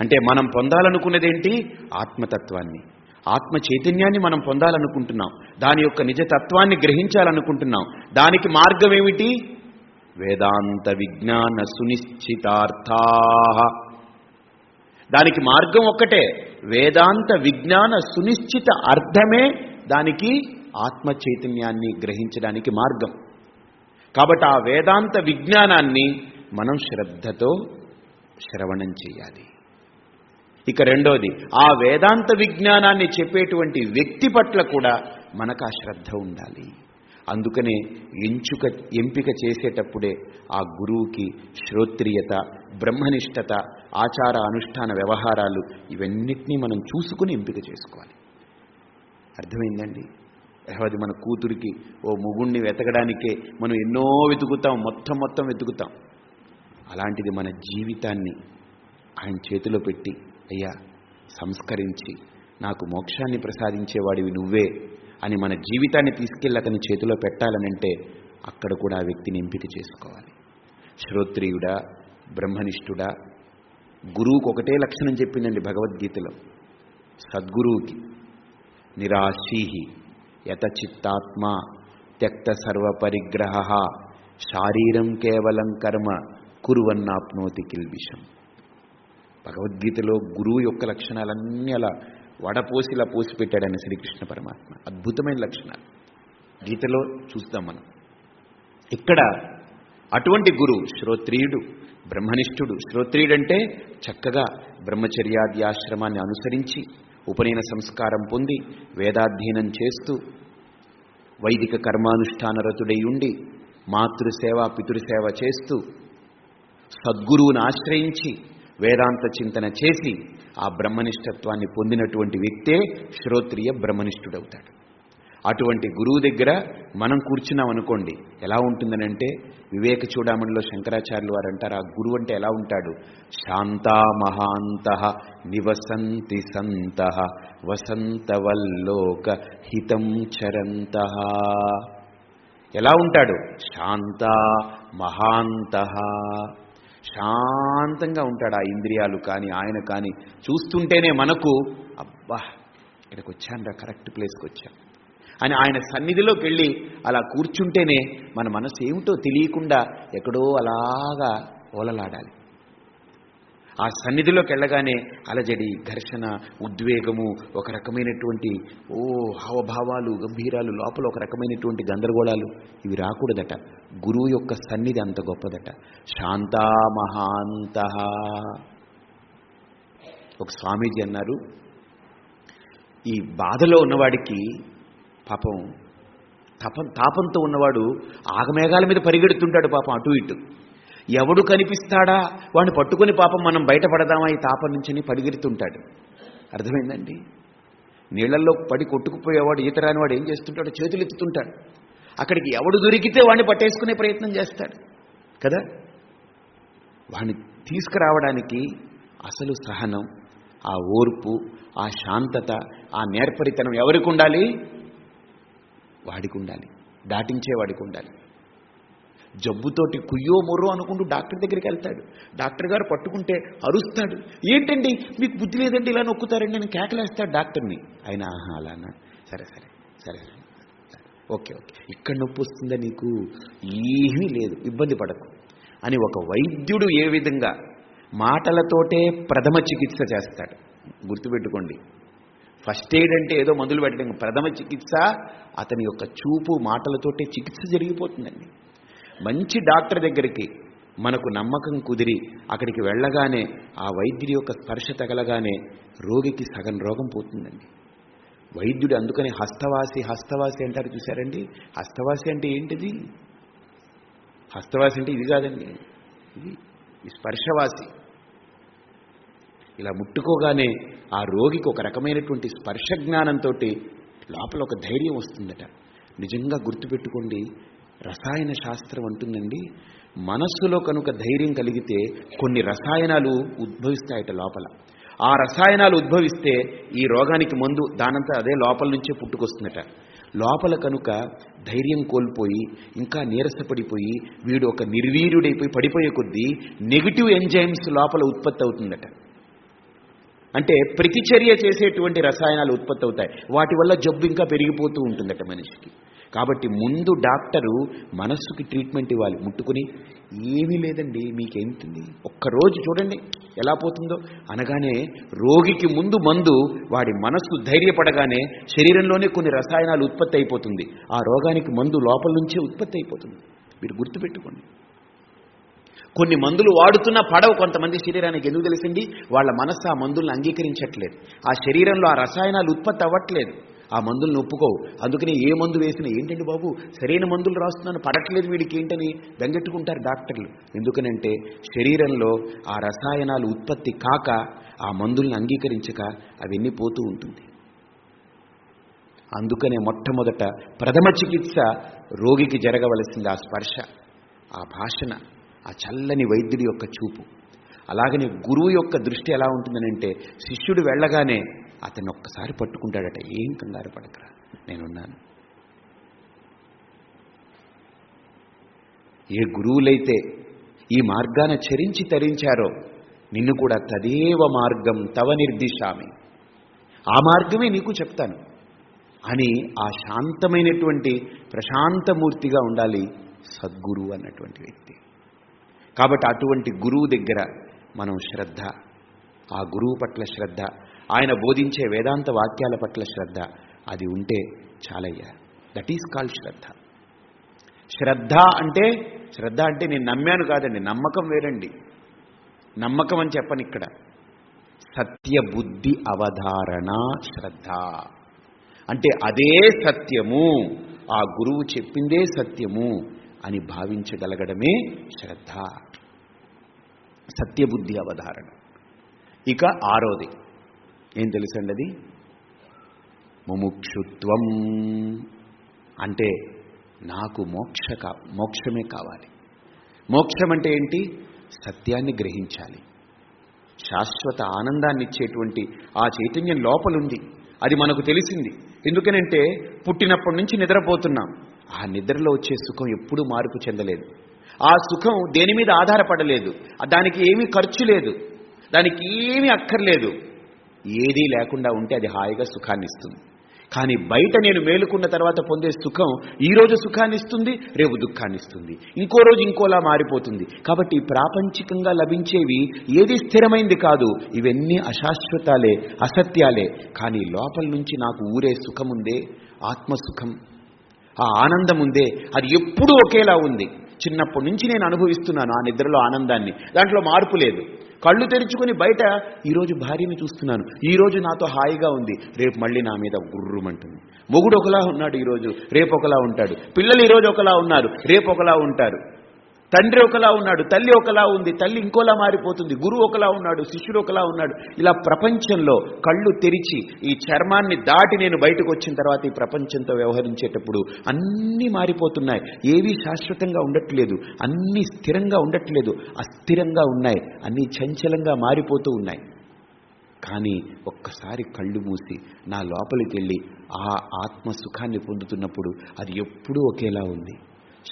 అంటే మనం పొందాలనుకున్నదేంటి ఆత్మతత్వాన్ని. ఆత్మ చైతన్యాన్ని మనం పొందాలనుకుంటున్నాం. దాని యొక్క నిజతత్వాన్ని గ్రహించాలనుకుంటున్నాం. దానికి మార్గం ఏమిటి వేదాంత విజ్ఞాన సునిశ్చితార్థా. దానికి మార్గం ఒక్కటే. వేదాంత విజ్ఞాన సునిశ్చిత అర్థమే దానికి ఆత్మ చైతన్యాన్ని గ్రహించడానికి మార్గం. కాబట్టి ఆ వేదాంత విజ్ఞానాన్ని మనం శ్రద్ధతో శ్రవణం చేయాలి. ఇక రెండోది ఆ వేదాంత విజ్ఞానాన్ని చెప్పేటువంటి వ్యక్తి పట్ల కూడా మనకు ఆ శ్రద్ధ ఉండాలి. అందుకనే ఎంచుక ఎంపిక చేసేటప్పుడే ఆ గురువుకి శ్రోత్రియత బ్రహ్మనిష్టత ఆచార అనుష్ఠాన వ్యవహారాలు ఇవన్నిటినీ మనం చూసుకుని ఎంపిక చేసుకోవాలి. అర్థమైందండి? అది మన కూతురికి ఓ ముగుణ్ణి వెతకడానికే మనం ఎన్నో వెతుకుతాం మొత్తం మొత్తం వెతుకుతాం. అలాంటిది మన జీవితాన్ని ఆయన చేతిలో పెట్టి అయ్యా సంస్కరించి నాకు మోక్షాన్ని ప్రసాదించేవాడివి నువ్వే అని మన జీవితాన్ని తీసుకెళ్ళి అతని చేతిలో పెట్టాలనంటే అక్కడ కూడా ఆ వ్యక్తిని ఎంపిక చేసుకోవాలి. శ్రోత్రియుడా బ్రహ్మనిష్ఠుడా గురువుకు ఒకటే లక్షణం చెప్పిందండి భగవద్గీతలో. సద్గురువుకి నిరాశీహి యతచిత్తాత్మ త్యక్త సర్వపరిగ్రహ శారీరం కేవలం కర్మ కురువన్నాప్నోతి కిల్బిషం భగవద్గీతలో గురువు యొక్క లక్షణాలన్నీ అలా వడపోసిలా పోసిపెట్టాడని శ్రీకృష్ణ పరమాత్మ. అద్భుతమైన లక్షణాలు. గీతలో చూస్తాం మనం. ఇక్కడ అటువంటి గురువు శ్రోత్రియుడు బ్రహ్మనిష్ఠుడు. శ్రోత్రియుడంటే చక్కగా బ్రహ్మచర్యాది ఆశ్రమాన్ని అనుసరించి ఉపనయన సంస్కారం పొంది వేదాధ్యయనం చేస్తూ వైదిక కర్మానుష్ఠానరతుడై ఉండి మాతృసేవ పితృసేవ చేస్తూ సద్గురువును ఆశ్రయించి వేదాంత చింతన చేసి ఆ బ్రహ్మనిష్టత్వాన్ని పొందినటువంటి వ్యక్తే శ్రోత్రియ బ్రహ్మనిష్ఠుడవుతాడు. అటువంటి గురువు దగ్గర మనం కూర్చున్నాం అనుకోండి ఎలా ఉంటుందనంటే వివేక చూడామణిలో శంకరాచార్యులు వారు అంటారు ఆ గురువు అంటే ఎలా ఉంటాడు? శాంతా మహాంత నివసంతి సంత వసంతవల్లోక హితం చరంత ఎలా ఉంటాడు? శాంత మహాంత శాంతంగా ఉంటాడు ఆ ఇంద్రియాలు కానీ ఆయన కానీ చూస్తుంటేనే మనకు అబ్బా ఇక్కడికి వచ్చాను రా కరెక్ట్ ప్లేస్కి వచ్చాను అని ఆయన సన్నిధిలోకి వెళ్ళి అలా కూర్చుంటేనే మన మనసు ఏమిటో తెలియకుండా ఎక్కడో అలాగా ఓలలాడాలి. ఆ సన్నిధిలోకి వెళ్ళగానే అలజడి ఘర్షణ ఉద్వేగము ఒక రకమైనటువంటి ఓ హావభావాలు గంభీరాలు లోపల ఒక రకమైనటువంటి గందరగోళాలు ఇవి రాకూడదట. గురువు యొక్క సన్నిధి అంత గొప్పదట. శాంతా మహాంత ఒక స్వామీజీ అన్నారు ఈ బాధలో ఉన్నవాడికి పాపం తపం తాపంతో ఉన్నవాడు ఆగమేఘాల మీద పరిగెడుతుంటాడు పాపం అటు ఇటు. ఎవడు కనిపిస్తాడా? వాడిని పట్టుకొని పాపం మనం బయటపడదామా? ఈ తాపం నుంచి పరిగెడుతుంటాడు. అర్థమైందండి? నీళ్ళలో పడి కొట్టుకుపోయేవాడు ఈత రానివాడు ఏం చేస్తుంటాడు? చేతులు ఎత్తుతుంటాడు అక్కడికి ఎవడు దొరికితే వాడిని పట్టేసుకునే ప్రయత్నం చేస్తాడు. కదా? వాడిని తీసుకురావడానికి అసలు సహనం ఆ ఓర్పు ఆ శాంతత ఆ నేర్పరితనం ఎవరికి ఉండాలి? వాడికి ఉండాలి దాటించే వాడికి ఉండాలి జబ్బుతోటి కుయ్యో మొర్రో అనుకుంటూ డాక్టర్ దగ్గరికి వెళ్తాడు. డాక్టర్ గారు పట్టుకుంటే అరుస్తాడు. ఏంటండి? మీకు బుద్ధి లేదండి ఇలా నొక్కుతారండి నేను కేకలేస్తాడు డాక్టర్ని. ఆయన ఆహా అలానా సరే సరే సరే సరే. Okay okay. ఇక్కడ నొప్పి వస్తుందా నీకు? ఏమీ లేదు ఇబ్బంది పడకు. అని ఒక వైద్యుడు ఏ విధంగా మాటలతోటే ప్రథమ చికిత్స చేస్తాడు. గుర్తుపెట్టుకోండి. ఫస్ట్ ఎయిడ్ అంటే ఏదో మందులు పెట్టడం. ప్రథమ చికిత్స అతని యొక్క చూపు మాటలతోటే చికిత్స జరిగిపోతుందండి. మంచి డాక్టర్ దగ్గరికి మనకు నమ్మకం కుదిరి అక్కడికి వెళ్ళగానే ఆ వైద్యుడి యొక్క స్పర్శ తగలగానే రోగికి సగం రోగం పోతుందండి. వైద్యుడు అందుకని హస్తవాసి హస్తవాసి అంటారు చూసారండి హస్తవాసి అంటే ఏంటిది? హస్తవాసి అంటే ఇది కాదండి. ఇది ఈ స్పర్శవాసి. ఇలా ముట్టుకోగానే ఆ రోగికి ఒక రకమైనటువంటి స్పర్శ జ్ఞానంతో లోపల ఒక ధైర్యం వస్తుందట. నిజంగా గుర్తుపెట్టుకోండి రసాయన శాస్త్రం అంటుందండి మనస్సులో కనుక ధైర్యం కలిగితే కొన్ని రసాయనాలు ఉద్భవిస్తాయట లోపల. ఆ రసాయనాలు ఉద్భవిస్తే ఈ రోగానికి మందు దానంతా అదే లోపల నుంచే పుట్టుకొస్తుందట. లోపల కనుక ధైర్యం కోల్పోయి ఇంకా నీరసపడిపోయి వీడు ఒక నిర్వీర్యుడైపోయి పడిపోయే కొద్దీ నెగిటివ్ ఎంజైమ్స్ లోపల ఉత్పత్తి అవుతుందట అంటే ప్రతిచర్య చేసేటువంటి రసాయనాలు ఉత్పత్తి అవుతాయి. వాటి వల్ల జబ్బు ఇంకా పెరిగిపోతూ ఉంటుందట మనిషికి. కాబట్టి ముందు డాక్టరు మనస్సుకి ట్రీట్మెంట్ ఇవ్వాలి. ముట్టుకుని ఏమీ లేదండి మీకేంటుంది ఒక్కరోజు చూడండి ఎలా పోతుందో. అనగానే రోగికి ముందు మందు వాడి మనస్సు ధైర్యపడగానే శరీరంలోనే కొన్ని రసాయనాలు ఉత్పత్తి అయిపోతుంది. ఆ రోగానికి మందు లోపల నుంచే ఉత్పత్తి అయిపోతుంది. మీరు గుర్తుపెట్టుకోండి. కొన్ని మందులు వాడుతున్నా పడవు. కొంతమంది శరీరానికి ఎందుకు తెలిసింది? వాళ్ళ మనస్సు ఆ మందులను అంగీకరించట్లేదు. ఆ శరీరంలో ఆ రసాయనాలు ఉత్పత్తి అవ్వట్లేదు. ఆ మందులను ఒప్పుకోవు. అందుకని ఏ మందు వేసినా ఏంటండి బాబు? సరైన మందులు రాస్తున్నాను. పడట్లేదు వీడికి ఏంటని బెంగెట్టుకుంటారు డాక్టర్లు. ఎందుకనంటే శరీరంలో ఆ రసాయనాలు ఉత్పత్తి కాక ఆ మందుల్ని అంగీకరించక అవన్నీ పోతూ ఉంటుంది. అందుకనే మొట్టమొదట ప్రథమ చికిత్స రోగికి జరగవలసింది ఆ స్పర్శ ఆ భాషణ. ఆ చల్లని వైద్యుడి యొక్క చూపు. అలాగనే గురువు యొక్క దృష్టి ఎలా ఉంటుందనంటే శిష్యుడు వెళ్ళగానే అతన్ని ఒక్కసారి పట్టుకుంటాడట ఏం కంగారు పడకరా నేనున్నాను. ఏ గురువులైతే ఈ మార్గాన చరించి తరించారో నిన్ను కూడా తదేవ మార్గం తవ నిర్దిశామి. ఆ మార్గమే నీకు చెప్తాను. అని ఆ శాంతమైనటువంటి ప్రశాంతమూర్తిగా ఉండాలి సద్గురువు అన్నటువంటి వ్యక్తి. కాబట్టి అటువంటి గురువు దగ్గర మనం శ్రద్ధ ఆ గురువు పట్ల శ్రద్ధ ఆయన బోధించే వేదాంత వాక్యాల పట్ల శ్రద్ధ అది ఉంటే చాలయ్యా. దట్ ఈస్ కాల్ శ్రద్ధ. శ్రద్ధ అంటే శ్రద్ధ అంటే నేను నమ్మాను కాదండి నమ్మకం వేరండి. నమ్మకం అని చెప్పను ఇక్కడ. సత్య బుద్ధి అవధారణ శ్రద్ధ. అంటే అదే సత్యము ఆ గురువు చెప్పిందే సత్యము. అని భావించగలగడమే శ్రద్ధ. సత్యబుద్ధి అవధారణ. ఇక ఆరోది. ఏం తెలుసండి అది ముముక్షుత్వం. అంటే నాకు మోక్ష కా మోక్షమే కావాలి. మోక్షం అంటే ఏంటి? సత్యాన్ని గ్రహించాలి. శాశ్వత ఆనందాన్ని ఇచ్చేటువంటి ఆ చైతన్యం లోపలుంది. అది మనకు తెలిసింది. ఎందుకనంటే పుట్టినప్పటి నుంచి నిద్రపోతున్నాం. ఆ నిద్రలో వచ్చే సుఖం ఎప్పుడూ మార్పు చెందలేదు. ఆ సుఖం దేని మీద ఆధారపడలేదు? దానికి ఏమీ ఖర్చు లేదు. దానికి ఏమీ అక్కర్లేదు. ఏదీ లేకుండా ఉంటే అది హాయిగా సుఖాన్ని ఇస్తుంది. కానీ బయట నేను మేలుకున్న తర్వాత పొందే సుఖం ఈ రోజు సుఖాన్ని ఇస్తుంది రేపు దుఃఖాన్ని ఇస్తుంది. ఇంకో రోజు ఇంకోలా మారిపోతుంది. కాబట్టి ప్రాపంచికంగా లభించేవి ఏది స్థిరమైంది కాదు. ఇవన్నీ అశాశ్వతాలే అసత్యాలే. కానీ లోపల నుంచి నాకు ఊరే సుఖముందే ఆత్మసుఖం. ఆ ఆనందం ఉందే. అది ఎప్పుడూ ఒకేలా ఉంది. చిన్నప్పటి నుంచి నేను అనుభవిస్తున్నాను ఆ నిద్రలో ఆనందాన్ని. దాంట్లో మార్పు లేదు. కళ్ళు తెరుచుకుని బయట ఈరోజు భార్యని చూస్తున్నాను. ఈరోజు నాతో హాయిగా ఉంది. రేపు మళ్ళీ నా మీద గుర్రుమంటుంది. మొగుడు ఒకలా ఉన్నాడు ఈరోజు. రేపు ఒకలా ఉంటాడు. పిల్లలు ఈరోజు ఒకలా ఉన్నారు. రేపు ఒకలా ఉంటారు. తండ్రి ఒకలా ఉన్నాడు తల్లి ఒకలా ఉంది తల్లి ఇంకోలా మారిపోతుంది గురువు ఒకలా ఉన్నాడు శిష్యుడు ఒకలా ఉన్నాడు. ఇలా ప్రపంచంలో కళ్ళు తెరిచి ఈ చర్మాన్ని దాటి నేను బయటకు వచ్చిన తర్వాత ఈ ప్రపంచంతో వ్యవహరించేటప్పుడు అన్నీ మారిపోతున్నాయి. ఏవి శాశ్వతంగా ఉండట్లేదు అన్నీ స్థిరంగా ఉండట్లేదు అస్థిరంగా ఉన్నాయి అన్నీ చంచలంగా మారిపోతూ ఉన్నాయి. కానీ ఒక్కసారి కళ్ళు మూసి నా లోపలికి వెళ్ళి ఆ ఆత్మ సుఖాన్ని పొందుతున్నప్పుడు అది ఎప్పుడూ ఒకేలా ఉంది.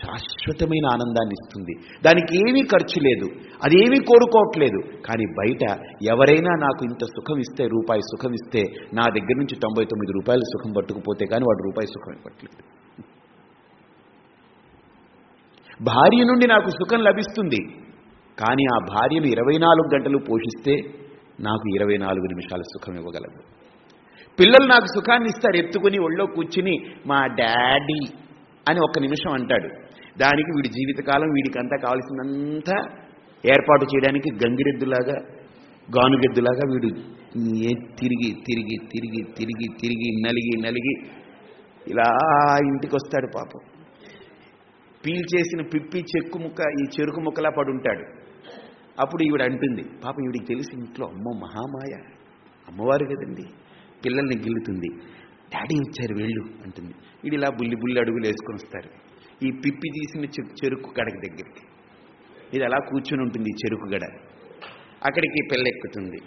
శాశ్వతమైన ఆనందాన్ని ఇస్తుంది. దానికి ఏమీ ఖర్చు లేదు. అదేమీ కోరుకోవట్లేదు. కానీ బయట ఎవరైనా నాకు ఇంత సుఖం ఇస్తే రూపాయి సుఖం ఇస్తే నా దగ్గర నుంచి తొంభై తొమ్మిది రూపాయలు సుఖం పట్టుకుపోతే కానీ వాడు రూపాయి సుఖం ఇవ్వట్లేదు. భార్య నుండి నాకు సుఖం లభిస్తుంది. కానీ ఆ భార్యను ఇరవై నాలుగు గంటలు పోషిస్తే నాకు ఇరవై నాలుగు నిమిషాల సుఖం ఇవ్వగలదు. పిల్లలు నాకు సుఖాన్ని ఇస్తారు. ఎత్తుకుని ఒళ్ళో కూర్చుని మా డాడీ అని ఒక్క నిమిషం అంటాడు. దానికి వీడి జీవితకాలం వీడికి అంతా కావాల్సిందంతా ఏర్పాటు చేయడానికి గంగిరెద్దులాగా గానుగెద్దులాగా వీడు తిరిగి తిరిగి తిరిగి తిరిగి తిరిగి నలిగి నలిగి ఇలా ఇంటికి వస్తాడు పాపం. పీల్చేసిన పిప్పి చెక్కు ముక్క ఈ చెరుకు ముక్కలా పడుంటాడు. అప్పుడు ఈవిడ అంటుంది పాపం ఈవిడికి తెలిసి ఇంట్లో అమ్మో మహామాయ. అమ్మవారు కదండి. పిల్లల్ని గిల్లుతుంది. డాడీ వచ్చారు వెళ్ళు అంటుంది. వీడు ఇలా బుల్లి బుల్లి అడుగులు వేసుకొని వస్తారు. ఈ పిప్పి తీసిన చె- చెరుకు గడకి దగ్గరికి. ఇది అలా కూర్చొని ఉంటుంది ఈ చెరుకు గడ. అక్కడికి పిల్ల ఎక్కుతుంది.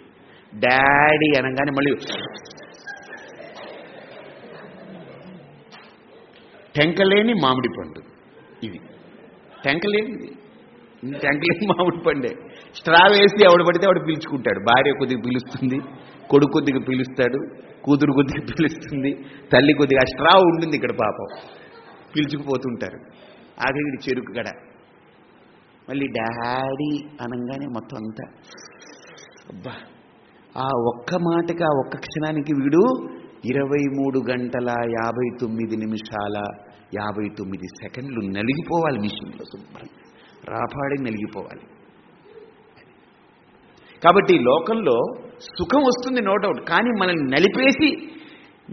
డాడీ అనగానే మళ్ళీ టెంకలేని మామిడి పండు ఇది. టెంకలేనిది. టెంకలేని మామిడి పండే. స్ట్రా వేసి ఎవడు పడితే ఆవిడ పిలుచుకుంటాడు. భార్య కొద్దిగా పిలుస్తుంది. కొడుకు కొద్దిగా పిలుస్తాడు కూతురు కొద్దిగా పిలుస్తుంది తల్లి కొద్దిగా అష్ట్రా ఉంటుంది ఇక్కడ పాపం. పిలుచుకుపోతుంటారు. ఆఖరికి చెరుకు గడ మళ్ళీ డాడీ అనగానే మొత్తం అంతా అబ్బా ఆ ఒక్క మాటకి ఆ ఒక్క క్షణానికి వీడు ఇరవై మూడు గంటల యాభై తొమ్మిది నిమిషాల యాభై తొమ్మిది సెకండ్లు నలిగిపోవాలి మిషన్లో శుభ్రం రాపాడి నలిగిపోవాలి. కాబట్టి ఈ లోకంలో సుఖం వస్తుంది నో డౌట్ కానీ మనల్ని నలిపేసి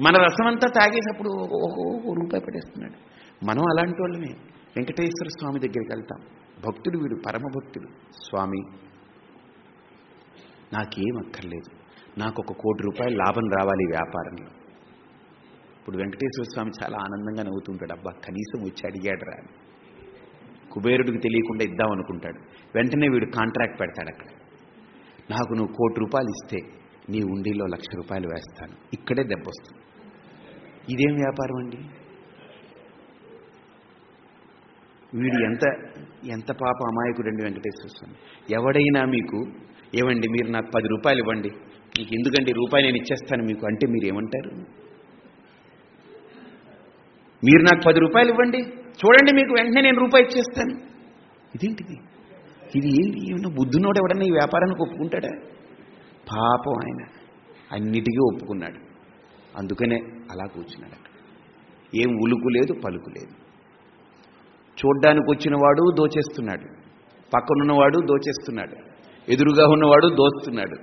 మన రసమంతా తాగేటప్పుడు ఒక రూపాయి పడేస్తున్నాడు మనం అలాంటి వాళ్ళమే. వెంకటేశ్వర స్వామి దగ్గరికి వెళ్తాం. భక్తుడు వీడు పరమభక్తుడు స్వామి నాకేం అక్కర్లేదు. నాకు ఒక కోటి రూపాయలు లాభం రావాలి వ్యాపారంలో. ఇప్పుడు వెంకటేశ్వర స్వామి చాలా ఆనందంగా నవ్వుతుంటాడు. అబ్బా కనీసం వచ్చి అడిగాడు రా కుబేరుడికి తెలియకుండా ఇద్దాం అనుకుంటాడు. వెంటనే వీడు కాంట్రాక్ట్ పెడతాడు అక్కడ. నాకు నువ్వు కోటి రూపాయలు ఇస్తే నీ ఉండిలో లక్ష రూపాయలు వేస్తాను. ఇక్కడే దెబ్బొస్తుంది ఇదేం వ్యాపారం అండి? వీడు ఎంత ఎంత పాప అమాయకుడండి వెంకటేశ్వర స్వామి? ఎవడైనా మీకు ఏమండి మీరు నాకు పది రూపాయలు ఇవ్వండి మీకు ఎందుకండి రూపాయి నేను ఇచ్చేస్తాను మీకు అంటే మీరు ఏమంటారు? మీరు నాకు పది రూపాయలు ఇవ్వండి చూడండి మీకు వెంటనే నేను రూపాయి ఇచ్చేస్తాను. ఇదేంటిది? ఇది ఏంటి బుద్ధునోడు ఎవడన్నా ఈ వ్యాపారానికి ఒప్పుకుంటాడా? పాపం ఆయన. అన్నిటికీ ఒప్పుకున్నాడు. అందుకనే అలా కూర్చున్నాడు అక్కడ. ఏం ఉలుకు లేదు పలుకు లేదు. చూడ్డానికి వచ్చినవాడు దోచేస్తున్నాడు. పక్కనున్నవాడు దోచేస్తున్నాడు. ఎదురుగా ఉన్నవాడు దోస్తున్నాడు.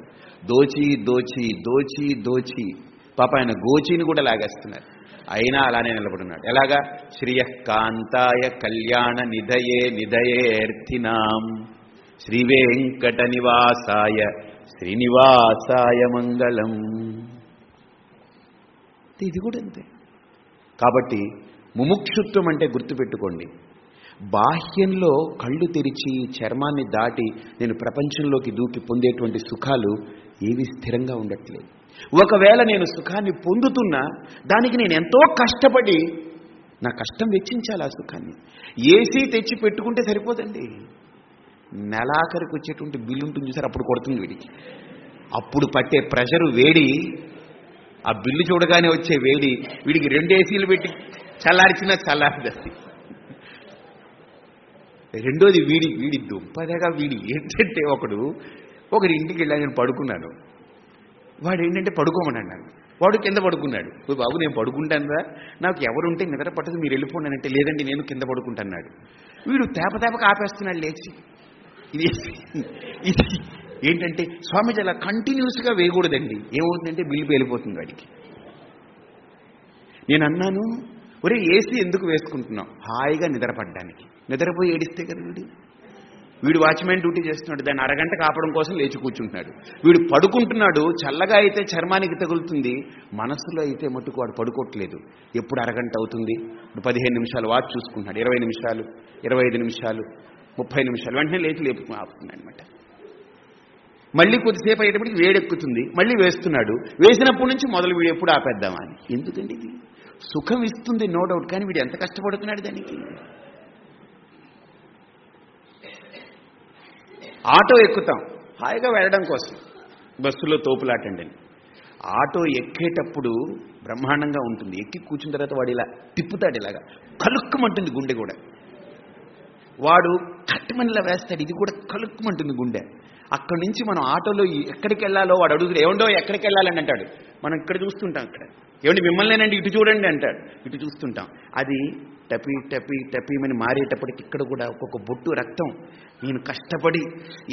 దోచి దోచి దోచి దోచి. పాప ఆయన గోచిని కూడా లాగేస్తున్నారు అయినా అలానే నిలబడున్నాడు. ఎలాగా? శ్రియకాంతాయ కళ్యాణ నిధయే నిధయే ఎర్థినాం వెంకట నివాసాయ శ్రీనివాసాయ మంగళం. ఇది కూడా అంతే. కాబట్టి ముముక్షుత్వం అంటే గుర్తుపెట్టుకోండి. బాహ్యంలో కళ్ళు తెరిచి చర్మాన్ని దాటి నేను ప్రపంచంలోకి దూకి పొందేటువంటి సుఖాలు ఏవి స్థిరంగా ఉండట్లేదు. ఒకవేళ నేను సుఖాన్ని పొందుతున్నా దానికి నేను ఎంతో కష్టపడి నా కష్టం వెచ్చించాలి ఆ సుఖాన్ని. ఏసీ తెచ్చి పెట్టుకుంటే సరిపోదండి. నెలాఖరికి వచ్చేటువంటి బిల్లు ఉంటుంది చూసారు? అప్పుడు కొడుతుంది వీడికి. అప్పుడు పట్టే ప్రెషరు వేడి. ఆ బిల్లు చూడగానే వచ్చే వేడి. వీడికి రెండు ఏసీలు పెట్టి చల్లార్చినా చల్లారదు రెండోది వీడి వీడి దుంపదగా వీడి ఏంటంటే ఒకడు ఒకరి ఇంటికి వెళ్ళా నేను పడుకున్నాను. వాడు ఏంటంటే పడుకోమని అన్నాడు వాడు కింద పడుకున్నాడు. ఓ బాబు నేను పడుకుంటానురా నాకు ఎవరుంటే నిద్ర పట్టదు మీరు వెళ్ళిపోండి అంటే లేదండి నేను కింద పడుకుంటున్నాడు. వీడు తేప తేపక ఆపేస్తున్నాడు లేచి. ఇది ఇది ఏంటంటే స్వామీజీ అలా కంటిన్యూస్గా వేయకూడదండి. ఏమవుతుందంటే బిల్లు పేలిపోతుంది వాడికి. నేను అన్నాను ఒరే ఏసీ ఎందుకు వేసుకుంటున్నాం హాయిగా నిద్రపడ్డానికి. నిద్రపోయి ఏడిస్తే కదా వీడు? వీడు వాచ్మెన్ డ్యూటీ చేస్తున్నాడు దాన్ని అరగంట కాపడం కోసం లేచి కూర్చుంటున్నాడు. వీడు పడుకుంటున్నాడు చల్లగా అయితే చర్మానికి తగులుతుంది మనస్సులో అయితే మట్టుకు వాడు పడుకోవట్లేదు ఎప్పుడు అరగంట అవుతుంది? ఇప్పుడు పదిహేను నిమిషాలు వాచ్ చూసుకుంటున్నాడు ఇరవై నిమిషాలు ఇరవై ఐదు నిమిషాలు. ముప్పై నిమిషాలు. వెంటనే లేచి లేపుకుని ఆపుతుంది అనమాట మళ్ళీ కొద్దిసేపు అయ్యేటప్పటికి వేడెక్కుతుంది. మళ్ళీ వేస్తున్నాడు. వేసినప్పటి నుంచి మొదలు వీడు ఎప్పుడు ఆపేద్దామా అని. ఎందుకండి ఇది? సుఖం ఇస్తుంది నో డౌట్ కానీ వీడు ఎంత కష్టపడుతున్నాడు దానికి? ఆటో ఎక్కుతాం. హాయిగా వెళ్ళడం కోసం. బస్సులో తోపులాటండి అని. ఆటో ఎక్కేటప్పుడు బ్రహ్మాండంగా ఉంటుంది. ఎక్కి కూర్చున్న తర్వాత వాడు ఇలా తిప్పుతాడు ఇలాగా. కలుక్కుమంటుంది గుండె కూడా. వాడు కట్టుమనిలా వేస్తాడు. ఇది కూడా కలుక్కుమంటుంది గుండె. అక్కడి నుంచి మనం ఆటోలో ఎక్కడికి వెళ్ళాలో వాడు అడుగుతాడు ఏమండో ఎక్కడికి వెళ్ళాలని అంటాడు. మనం ఇక్కడ చూస్తుంటాం ఇక్కడ. ఏమండి మిమ్మల్నేనండి ఇటు చూడండి అంటాడు. ఇటు చూస్తుంటాం. అది టపి టపి టపీమని మారేటప్పటికి ఇక్కడ కూడా ఒక్కొక్క బొట్టు రక్తం. నేను కష్టపడి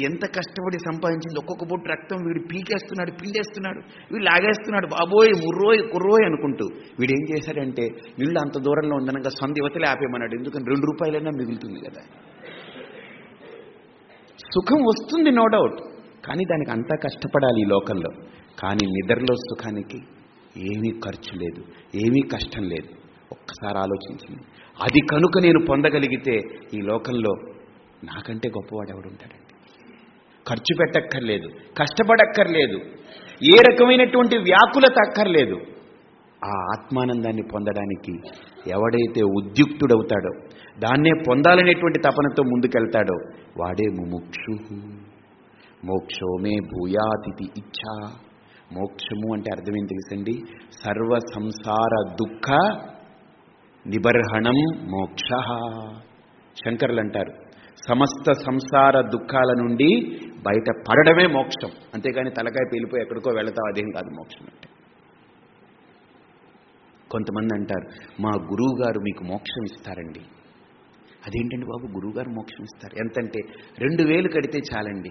ఎంత కష్టపడి సంపాదించింది ఒక్కొక్క బొట్టు రక్తం. వీడు పీకేస్తున్నాడు పిండేస్తున్నాడు వీడు లాగేస్తున్నాడు. బాబోయ్ ముర్రోయ్ కుర్రోయ్ అనుకుంటూ వీడు ఏం చేశాడంటే వీళ్ళు అంత దూరంలో ఉందనగా సొంత యువతలే ఆపేమన్నాడు ఎందుకంటే రెండు రూపాయలైనా మిగులుతుంది కదా. సుఖం వస్తుంది నో డౌట్ కానీ దానికి అంతా కష్టపడాలి ఈ లోకంలో. కానీ నిద్రలో సుఖానికి ఏమీ ఖర్చు లేదు ఏమీ కష్టం లేదు. ఒక్కసారి ఆలోచించింది అది కనుక నేను పొందగలిగితే ఈ లోకంలో నాకంటే గొప్పవాడు ఎవడుంటాడండి? ఖర్చు పెట్టక్కర్లేదు కష్టపడక్కర్లేదు ఏ రకమైనటువంటి వ్యాకులత అక్కర్లేదు. ఆ ఆత్మానందాన్ని పొందడానికి ఎవడైతే ఉద్యుక్తుడవుతాడో దాన్నే పొందాలనేటువంటి తపనతో ముందుకెళ్తాడో వాడే ముముక్షు. మోక్షోమే భూయాతిథి ఇచ్ఛా మోక్షము అంటే అర్థం ఏం తెలుసండి? సర్వ సంసార దుఃఖ నిబర్హణం మోక్ష. శంకర్లు అంటారు సమస్త సంసార దుఃఖాల నుండి బయట పడడమే మోక్షం. అంతేగాని తలకాయ పేలిపోయి ఎక్కడికో వెళతావు అదేం కాదు మోక్షం అంటే. కొంతమంది అంటారు మా గురువు గారు మీకు మోక్షం ఇస్తారండి. అదేంటండి బాబు? గురువుగారు మోక్షం ఇస్తారు. ఎంతంటే రెండు వేలు కడితే చాలండి.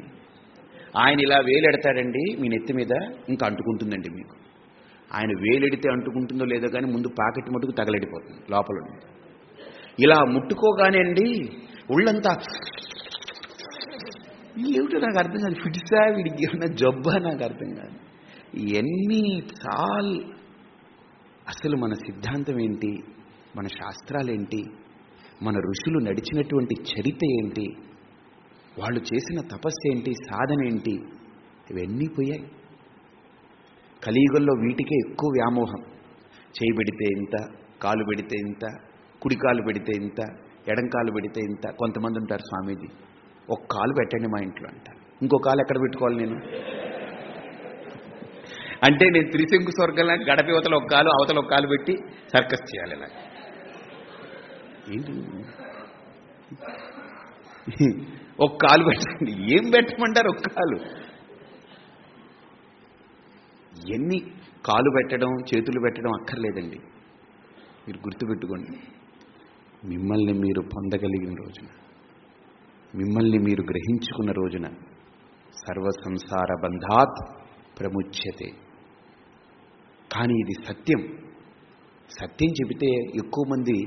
ఆయన ఇలా వేలెడతాడండి మీ నెత్తి మీద ఇంకా అంటుకుంటుందండి మీకు. ఆయన వేలెడితే అంటుకుంటుందో లేదో కానీ ముందు పాకెట్ మటుకు తగలడిపోతుంది లోపల ఇలా ముట్టుకోగానే అండి ఒళ్ళంతా ఏమిటో నాకు అర్థం కాదు. ఫిట్సా వీడికి ఏమన్నా జబ్బా నాకు అర్థం కాదు. ఇవన్నీ చాల్. అసలు మన సిద్ధాంతం ఏంటి మన శాస్త్రాలేంటి? మన ఋషులు నడిచినటువంటి చరిత్ర ఏంటి? వాళ్ళు చేసిన తపస్సు ఏంటి సాధన ఏంటి ఇవన్నీ పోయాయి. కలియుగంలో వీటికే ఎక్కువ వ్యామోహం. చేయి పెడితే ఇంత కాలు పెడితే ఇంత కుడి కాలు పెడితే ఇంత ఎడం కాలు పెడితే ఇంత కొంతమంది ఉంటారు స్వామీజీ. ఒక కాలు పెట్టండి మా ఇంట్లో అంటారు. ఇంకో కాలు ఎక్కడ పెట్టుకోవాలి నేను? అంటే నేను త్రిశంకు స్వర్గంలా గడప అవతల ఒక కాలు అవతల ఒక కాలు పెట్టి సర్కస్ చేయాలి ఇలా ఏంటి? ఒక కాలు పెట్టండి. ఏం పెట్టమంటారు ఒక కాలు? ఎన్ని కాలు పెట్టడం చేతులు పెట్టడం అక్కర్లేదండి. మీరు గుర్తుపెట్టుకోండి. మిమ్మల్ని మీరు పొందగలిగిన రోజున మిమ్మల్ని మీరు గ్రహించుకున్న రోజున సర్వ సంసార బంధాత్ ప్రముచ్యతే. కానీ ఇది సత్యం. సత్యం చెబితే ఎక్కువ మంది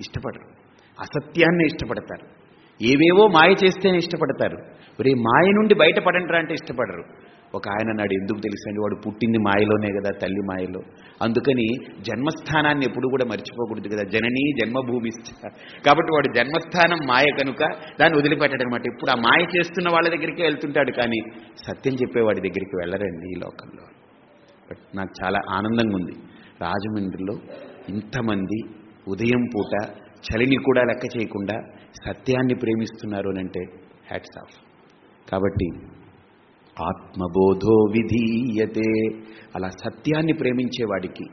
ఇష్టపడరు. అసత్యాన్ని ఇష్టపడతారు. ఏవేవో మాయ చేస్తేనే ఇష్టపడతారు. ఒరే మాయ నుండి బయటపడంటారా అంటే ఇష్టపడరు. ఒక ఆయన నాడు ఎందుకు తెలుసండి? వాడు పుట్టింది మాయలోనే కదా తల్లి మాయలో. అందుకని జన్మస్థానాన్ని ఎప్పుడు కూడా మర్చిపోకూడదు కదా. జననీ జన్మభూమి కాబట్టి వాడు జన్మస్థానం మాయ కనుక దాన్ని వదిలిపెట్టాడు అనమాట ఇప్పుడు ఆ మాయ చేస్తున్న వాళ్ళ దగ్గరికే వెళ్తుంటాడు కానీ సత్యం చెప్పేవాడి దగ్గరికి వెళ్ళరండి ఈ లోకంలో. బట్ నాకు చాలా ఆనందంగా ఉంది. రాజమండ్రిలో ఇంతమంది ఉదయం పూట చలిని కూడా లెక్క చేయకుండా సత్యాన్ని ప్రేమిస్తున్నారు అని అంటే హ్యాట్స్ ఆఫ్ కాబట్టి ఆత్మబోధో విధీయతే. అలా సత్యాన్ని ప్రేమించేవాడికి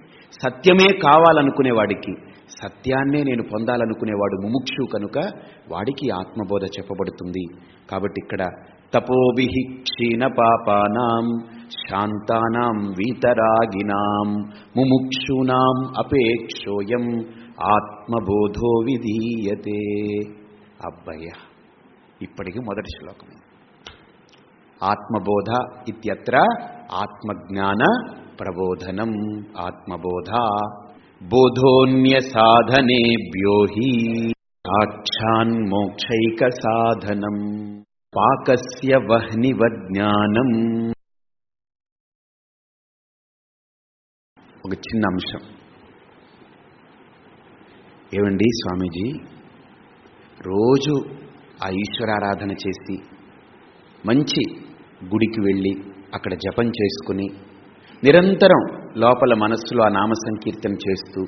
సత్యమే కావాలనుకునేవాడికి సత్యాన్నే నేను పొందాలనుకునేవాడు ముముక్షు కనుక వాడికి ఆత్మబోధ చెప్పబడుతుంది. కాబట్టి ఇక్కడ తపోభి క్షీణ పాపానాం శాంతానాం వీతరాగినాం ముముక్షూనాం అపేక్షోయం ఆత్మబోధో విధీయతే. అబ్బయ్య ఇప్పటికి మొదటి శ్లోకం. ఆత్మబోధ ఇత్యత్ర ఆత్మజ్ఞాన ప్రబోధనం. ఆత్మబోధ బోధోన్య సాధనేభ్యో హి సాక్షాన్మోక్షైక సాధనం పాకస్య వహ్నివ ఒక చిన్న అంశం. ఏమండి స్వామీజీ? రోజు ఆ ఈశ్వరారాధన చేసి మంచి గుడికి వెళ్ళి అక్కడ జపం చేసుకుని నిరంతరం లోపల మనస్సులో ఆ నామ సంకీర్తన చేస్తూ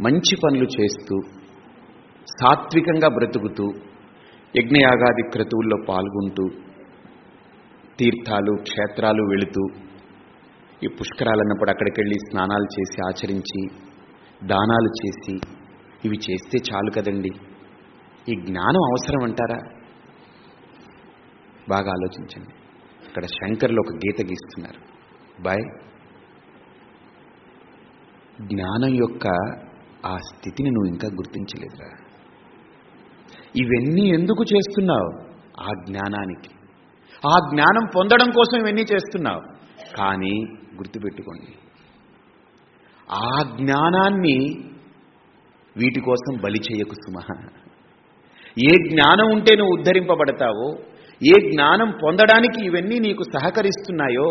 మంచి పనులు చేస్తూ సాత్వికంగా బ్రతుకుతూ యజ్ఞయాగాది క్రతువుల్లో పాల్గొంటూ తీర్థాలు క్షేత్రాలు వెళుతూ ఈ పుష్కరాలన్నప్పుడు అక్కడికి వెళ్ళి స్నానాలు చేసి ఆచరించి దానాలు చేసి ఇవి చేస్తే చాలు కదండి. ఈ జ్ఞానం అవసరం అంటారా? బాగా ఆలోచించండి. ఇక్కడ శంకర్లు ఒక గీత గీస్తున్నారు. బాయ్ జ్ఞానం యొక్క ఆ స్థితిని నువ్వు ఇంకా గుర్తించలేదురా. ఇవన్నీ ఎందుకు చేస్తున్నావు? ఆ జ్ఞానానికి. ఆ జ్ఞానం పొందడం కోసం ఇవన్నీ చేస్తున్నావు. కానీ గుర్తుపెట్టుకోండి. ఆ జ్ఞానాన్ని వీటి కోసం బలి చేయకు సుమ ఏ జ్ఞానం ఉంటే నువ్వు ఉద్ధరింపబడతావో ఏ జ్ఞానం పొందడానికి ఇవన్నీ నీకు సహకరిస్తున్నాయో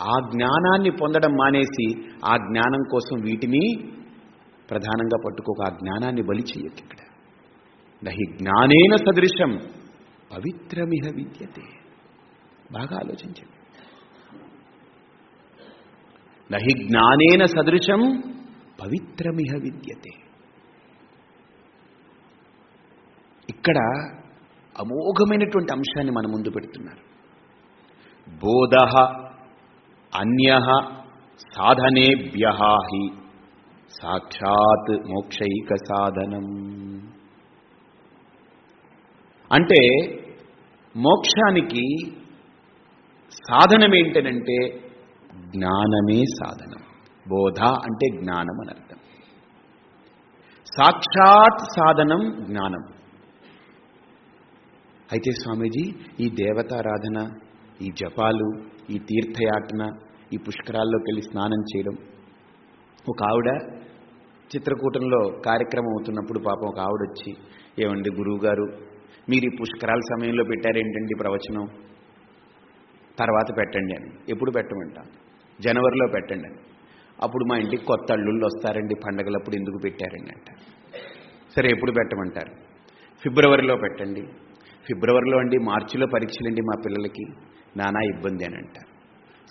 ఆ జ్ఞానాన్ని పొందడం మానేసి ఆ జ్ఞానం కోసం వీటిని ప్రధానంగా పట్టుకోక. ఆ జ్ఞానాన్ని బలి చేయొచ్చు ఇక్కడ. నహి జ్ఞానేన సదృశం పవిత్రమిహ విద్యతే. బాగా ఆలోచించండి. నహి జ్ఞానేన సదృశం పవిత్రమిహ విద్యతే. ఇక్కడ అమోఘమైనటువంటి అంశాన్ని మన ముందు పెడుతున్నారు. బోధ అన్య సాధనేభ్యహి సాక్షాత్ మోక్షైక సాధనం అంటే మోక్షానికి సాధనం ఏంటనంటే జ్ఞానమే సాధనం. బోధ అంటే జ్ఞానం అని అర్థం. సాక్షాత్ సాధనం జ్ఞానం. అయితే స్వామీజీ ఈ దేవతారాధన ఈ జపాలు ఈ తీర్థయాటన ఈ పుష్కరాల్లోకి వెళ్ళి స్నానం చేయడం ఒక ఆవిడ చిత్రకూటంలో కార్యక్రమం అవుతున్నప్పుడు పాపం ఒక ఆవిడ వచ్చి ఏమండి గురువు గారు మీరు ఈ పుష్కరాల సమయంలో పెట్టారేంటండి ప్రవచనం? తర్వాత పెట్టండి అని. ఎప్పుడు పెట్టమంటాను జనవరిలో పెట్టండి అని. అప్పుడు మా ఇంటికి కొత్త అల్లుళ్ళు వస్తారండి పండగలప్పుడు ఎందుకు పెట్టారండి అంట. సరే ఎప్పుడు పెట్టమంటారు? ఫిబ్రవరిలో పెట్టండి. ఫిబ్రవరిలో అండి మార్చిలో పరీక్షలండి మా పిల్లలకి. నానా ఇబ్బంది అని అంటారు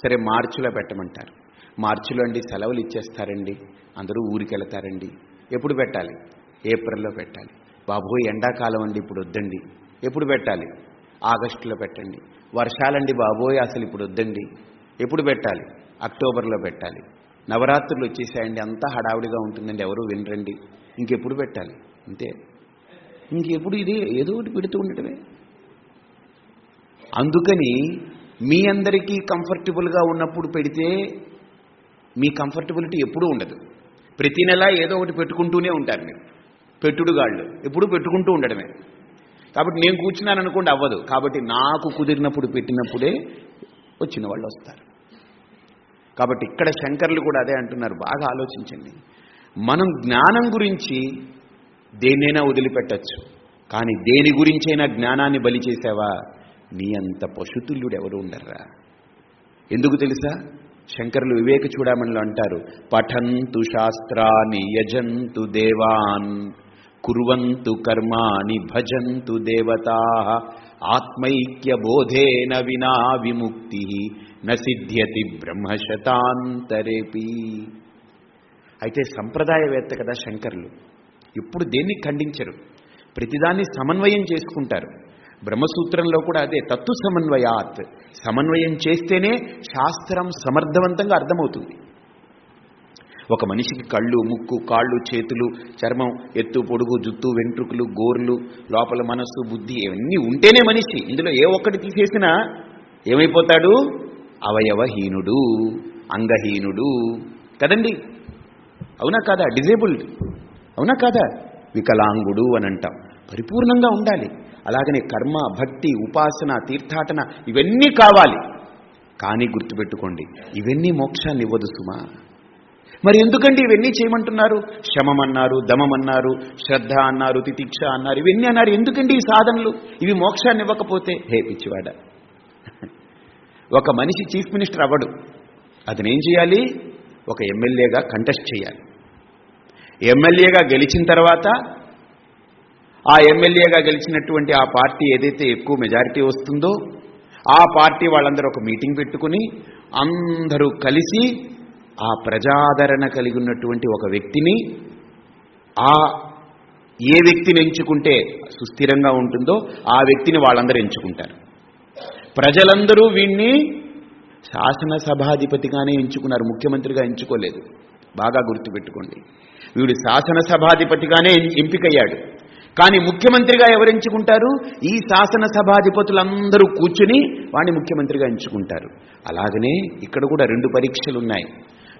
సరే మార్చిలో పెట్టమంటారు. మార్చిలో అండి సెలవులు ఇచ్చేస్తారండి అందరూ ఊరికి వెళతారండి. ఎప్పుడు పెట్టాలి? ఏప్రిల్లో పెట్టాలి. బాబోయ్ ఎండాకాలం అండి ఇప్పుడు వద్దండి. ఎప్పుడు పెట్టాలి? ఆగస్టులో పెట్టండి. వర్షాలండి బాబోయ్ అసలు ఇప్పుడు వద్దండి. ఎప్పుడు పెట్టాలి? అక్టోబర్లో పెట్టాలి. నవరాత్రులు వచ్చేసాయండి అంతా హడావుడిగా ఉంటుందండి ఎవరు వినరండి. ఇంకెప్పుడు పెట్టాలి? అంతే. ఇంకెప్పుడు ఇది ఏదో ఒకటి పెడుతూ ఉండటమే. అందుకని మీ అందరికీ కంఫర్టబుల్గా ఉన్నప్పుడు పెడితే మీ కంఫర్టబిలిటీ ఎప్పుడూ ఉండదు. ప్రతి నెల ఏదో ఒకటి పెట్టుకుంటూనే ఉంటారు మీరు. పెట్టుడుగాళ్ళు ఎప్పుడూ పెట్టుకుంటూ ఉండడమే. కాబట్టి నేను కూర్చున్నాను అనుకోండి అవ్వదు. కాబట్టి నాకు కుదిరినప్పుడు పెట్టినప్పుడే వచ్చిన వాళ్ళు వస్తారు. కాబట్టి ఇక్కడ శంకర్లు కూడా అదే అంటున్నారు బాగా ఆలోచించండి. మనం జ్ఞానం గురించి దేన్నైనా వదిలిపెట్టచ్చు కానీ దేని గురించైనా జ్ఞానాన్ని బలి చేసావా? నీ అంత పశుతుల్యుడు ఎవరు ఉండర్రా? ఎందుకు తెలుసా? శంకరులు వివేక చూడమనిలో అంటారు పఠంతు శాస్త్రాన్ని యజంతు దేవాన్ కుర్వంతు కర్మాని భజంతు దేవతా ఆత్మైక్య బోధేన వినా విముక్తి నసిద్ధ్యతి బ్రహ్మశతాంతరేపి. అయితే సంప్రదాయవేత్త కదా శంకర్లు. ఇప్పుడు దేన్ని ఖండించరు? ప్రతిదాన్ని సమన్వయం చేసుకుంటారు. బ్రహ్మసూత్రంలో కూడా అదే తత్తు సమన్వయాత్. సమన్వయం చేస్తేనే శాస్త్రం సమర్థవంతంగా అర్థమవుతుంది. ఒక మనిషికి కళ్ళు ముక్కు కాళ్ళు చేతులు చర్మం ఎత్తు పొడుగు జుత్తు వెంట్రుకలు గోర్లు లోపల మనస్సు బుద్ధి ఇవన్నీ ఉంటేనే మనిషి. ఇందులో ఏ ఒక్కటి తీసేసినా ఏమైపోతాడు? అవయవహీనుడు అంగహీనుడు. కదండి? అవునా కాదా? డిజేబుల్డ్. అవునా కాదా? వికలాంగుడు అని అంటాం పరిపూర్ణంగా ఉండాలి. అలాగనే కర్మ భక్తి ఉపాసన తీర్థాటన ఇవన్నీ కావాలి. కానీ గుర్తుపెట్టుకోండి ఇవన్నీ మోక్షాన్ని ఇవ్వదు సుమా. మరి ఎందుకండి ఇవన్నీ చేయమంటున్నారు? శమమన్నారు దమమన్నారు శ్రద్ధ అన్నారు తితిక్ష అన్నారు ఇవన్నీ అన్నారు. ఎందుకండి ఈ సాధనలు? ఇవి మోక్షాన్ని ఇవ్వకపోతే హే పిచ్చివాడ. ఒక మనిషి చీఫ్ మినిస్టర్ అవ్వడు. అతనేం చేయాలి? ఒక ఎమ్మెల్యేగా కంటెస్ట్ చేయాలి. ఎమ్మెల్యేగా గెలిచిన తర్వాత ఆ ఎమ్మెల్యేగా గెలిచినటువంటి ఆ పార్టీ ఏదైతే ఎక్కువ మెజారిటీ వస్తుందో ఆ పార్టీ వాళ్ళందరూ ఒక మీటింగ్ పెట్టుకుని అందరూ కలిసి ఆ ప్రజాదరణ కలిగి ఉన్నటువంటి ఒక వ్యక్తిని ఆ ఏ వ్యక్తిని ఎంచుకుంటే సుస్థిరంగా ఉంటుందో ఆ వ్యక్తిని వాళ్ళందరూ ఎంచుకుంటారు. ప్రజలందరూ వీణ్ణి శాసనసభాధిపతిగానే ఎంచుకున్నారు. ముఖ్యమంత్రిగా ఎంచుకోలేదు. బాగా గుర్తుపెట్టుకోండి. వీడు శాసనసభాధిపతిగానే ఎంపికయ్యాడు. కానీ ముఖ్యమంత్రిగా ఎవరు ఎంచుకుంటారు ఈ శాసనసభాధిపతులందరూ కూర్చుని వాడిని ముఖ్యమంత్రిగా ఎంచుకుంటారు. అలాగనే ఇక్కడ కూడా రెండు పరీక్షలు ఉన్నాయి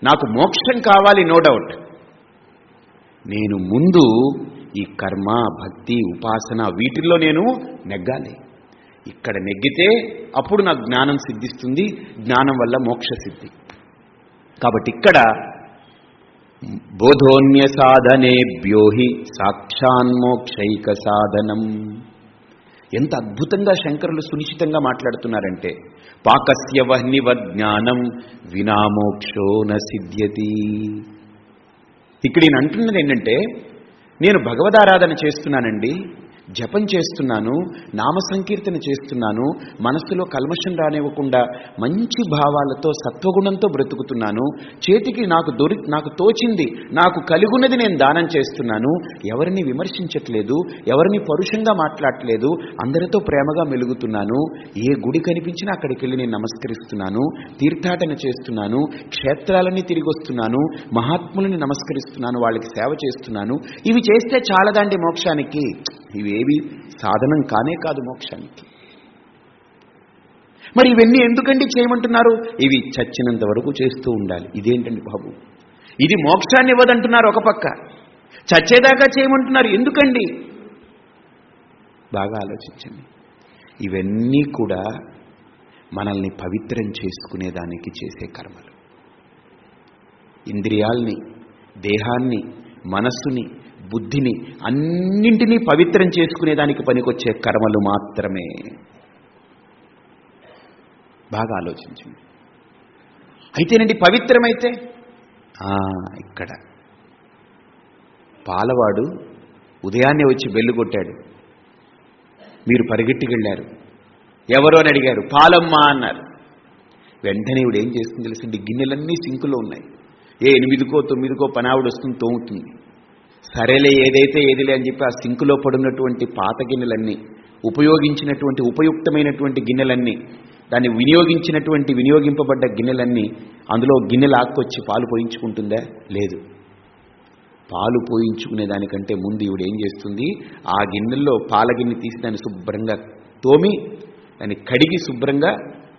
నాకు మోక్షం కావాలి నో డౌట్. నేను ముందు ఈ కర్మ భక్తి ఉపాసన వీటిల్లో నేను నెగ్గాలి. ఇక్కడ నెగ్గితే అప్పుడు నాకు జ్ఞానం సిద్ధిస్తుంది జ్ఞానం వల్ల మోక్ష సిద్ధి. కాబట్టి ఇక్కడ బోధోన్య సాధనేభ్యోహి సాక్షాన్మోక్షైక సాధనం. ఎంత అద్భుతంగా శంకరులు సునిశ్చితంగా మాట్లాడుతున్నారంటే పాకస్య వహ్నివ జ్ఞానం వినామోక్షో నసిద్ధ్యతి ఇక్కడ నేను అంటున్నది ఏంటంటే నేను భగవదారాధన చేస్తున్నానండి జపం చేస్తున్నాను నామ సంకీర్తన చేస్తున్నాను మనస్సులో కల్మషం రానివ్వకుండా మంచి భావాలతో సత్వగుణంతో బ్రతుకుతున్నాను. చేతికి నాకు దొరి నాకు తోచింది నాకు కలిగున్నది నేను దానం చేస్తున్నాను. ఎవరిని విమర్శించట్లేదు ఎవరిని పరుషంగా మాట్లాడట్లేదు అందరితో ప్రేమగా మెలుగుతున్నాను. ఏ గుడి కనిపించినా అక్కడికి వెళ్ళి నేను నమస్కరిస్తున్నాను తీర్థాటన చేస్తున్నాను క్షేత్రాలన్నీ తిరిగి వస్తున్నాను మహాత్ములని నమస్కరిస్తున్నాను వాళ్ళకి సేవ చేస్తున్నాను. ఇవి చేస్తే చాలదండి మోక్షానికి. ఇవేవి సాధనం కానే కాదు మోక్షానికి. మరి ఇవన్నీ ఎందుకండి చేయమంటున్నారు? ఇవి చచ్చినంత వరకు చేస్తూ ఉండాలి. ఇదేంటండి బాబు? ఇది మోక్షాన్ని ఇవ్వదంటున్నారు ఒక పక్క. చచ్చేదాకా చేయమంటున్నారు. ఎందుకండి? బాగా ఆలోచించండి. ఇవన్నీ కూడా మనల్ని పవిత్రం చేసుకునేదానికి చేసే కర్మలు. ఇంద్రియాల్ని దేహాన్ని మనస్సుని బుద్ధిని అన్నింటినీ పవిత్రం చేసుకునేదానికి పనికొచ్చే కర్మలు మాత్రమే. బాగా ఆలోచించండి. అయితేనండి పవిత్రమైతే? ఇక్కడ. పాలవాడు ఉదయాన్నే వచ్చి బెల్లు కొట్టాడు. మీరు పరిగెట్టుకెళ్ళారు ఎవరు అని అడిగారు. పాలమ్మ అన్నారు. వెంటనే ఇవిడు ఏం చేస్తుంది తెలిసింది గిన్నెలన్నీ సింకులో ఉన్నాయి. ఏ ఎనిమిదికో తొమ్మిదికో పనావిడ వస్తుంది తోముతుంది. సరేలే ఏదైతే ఏదిలే అని చెప్పి ఆ సింకులో పడినటువంటి పాత గిన్నెలన్నీ ఉపయోగించినటువంటి ఉపయుక్తమైనటువంటి గిన్నెలన్నీ దాన్ని వినియోగించినటువంటి వినియోగింపబడ్డ గిన్నెలన్నీ అందులో గిన్నెలు ఆక్కొచ్చి పాలు పోయించుకుంటుందా? లేదు. పాలు పోయించుకునే దానికంటే ముందు ఈవిడ ఏం చేస్తుంది? ఆ గిన్నెల్లో పాల గిన్నె తీసి దాన్ని శుభ్రంగా తోమి దాన్ని కడిగి శుభ్రంగా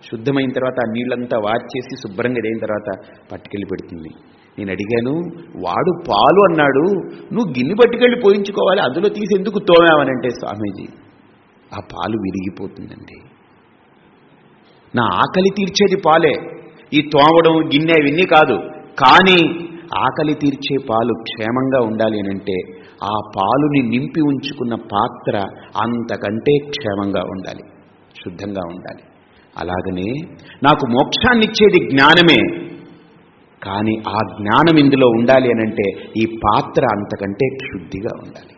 శుద్ధమైన తర్వాత ఆ నీళ్ళంతా వార్చేసి శుభ్రంగా అయిన తర్వాత పట్టుకెళ్ళి పెడుతుంది. నేను అడిగాను వాడు పాలు అన్నాడు నువ్వు గిన్నె పట్టుకెళ్ళి పోయించుకోవాలి అందులో తీసి ఎందుకు తోమావనంటే స్వామీజీ ఆ పాలు విరిగిపోతుందండి. నా ఆకలి తీర్చేది పాలే. ఈ తోమడం గిన్నె ఇవన్నీ కాదు. కానీ ఆకలి తీర్చే పాలు క్షేమంగా ఉండాలి అని అంటే ఆ పాలుని నింపి ఉంచుకున్న పాత్ర అంతకంటే క్షేమంగా ఉండాలి. శుద్ధంగా ఉండాలి. అలాగనే నాకు మోక్షాన్నిచ్చేది జ్ఞానమే. కానీ ఆ జ్ఞానం ఇందులో ఉండాలి అని అంటే ఈ పాత్ర అంతకంటే శుద్ధిగా ఉండాలి.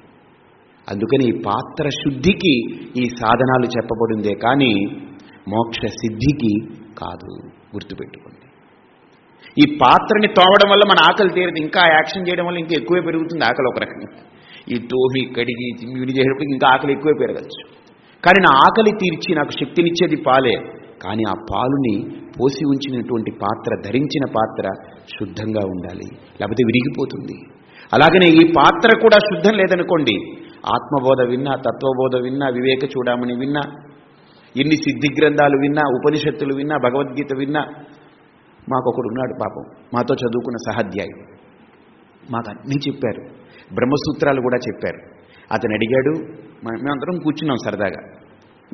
అందుకని ఈ పాత్ర శుద్ధికి ఈ సాధనాలు చెప్పబడిందే కానీ మోక్ష సిద్ధికి కాదు గుర్తుపెట్టుకోండి. ఈ పాత్రని తోవడం వల్ల మన ఆకలి తీరదు ఇంకా యాక్షన్ చేయడం వల్ల ఇంకా ఎక్కువే పెరుగుతుంది ఆకలి ఒక రకంగా. ఈ తోమి కడిగి తిమ్మిడి చేసేటప్పుడు ఇంకా ఆకలి ఎక్కువే పెరగచ్చు. కానీ నా ఆకలి తీర్చి నాకు శక్తినిచ్చేది పాలే. కానీ ఆ పాలుని పోసి ఉంచినటువంటి పాత్ర ధరించిన పాత్ర శుద్ధంగా ఉండాలి. లేకపోతే విరిగిపోతుంది. అలాగనే ఈ పాత్ర కూడా శుద్ధం లేదనుకోండి ఆత్మబోధ విన్నా తత్వబోధ విన్నా వివేక చూడమని విన్నా ఎన్ని సిద్ధి గ్రంథాలు విన్నా ఉపనిషత్తులు విన్నా భగవద్గీత విన్నా మాకొకడు ఉన్నాడు పాపం. మాతో చదువుకున్న సహాధ్యాయి మాకు అన్నీ చెప్పారు. బ్రహ్మసూత్రాలు కూడా చెప్పారు. అతను అడిగాడు మేమందరం కూర్చున్నాం సరదాగా.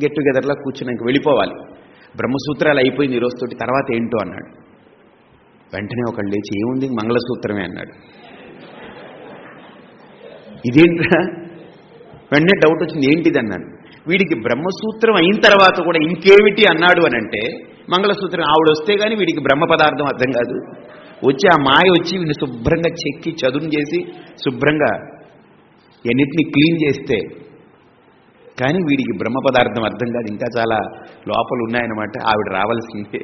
గెట్ టుగెదర్లా కూర్చున్నాక ఇంక వెళ్ళిపోవాలి. బ్రహ్మసూత్రాలు అయిపోయింది ఈరోజుతోటి తర్వాత ఏంటో అన్నాడు. వెంటనే ఒకళ్ళు లేచి ఏముంది? మంగళసూత్రమే అన్నాడు. ఇదేంట్రా? వెంటనే డౌట్ వచ్చింది ఏంటిది? అన్నాను వీడికి బ్రహ్మసూత్రం అయిన తర్వాత కూడా ఇంకేమిటి అన్నాడు అని అంటే మంగళసూత్రం ఆవిడ వస్తే కానీ వీడికి బ్రహ్మ పదార్థం అర్థం కాదు. వచ్చి ఆ మాయ వచ్చి వీడిని శుభ్రంగా చెక్కి చదును చేసి శుభ్రంగా ఎన్నిటిని క్లీన్ చేస్తే కానీ వీడికి బ్రహ్మ పదార్థం అర్థం కాదు. ఇంకా చాలా లోపలు ఉన్నాయన్నమాట. ఆవిడ రావాల్సిందే.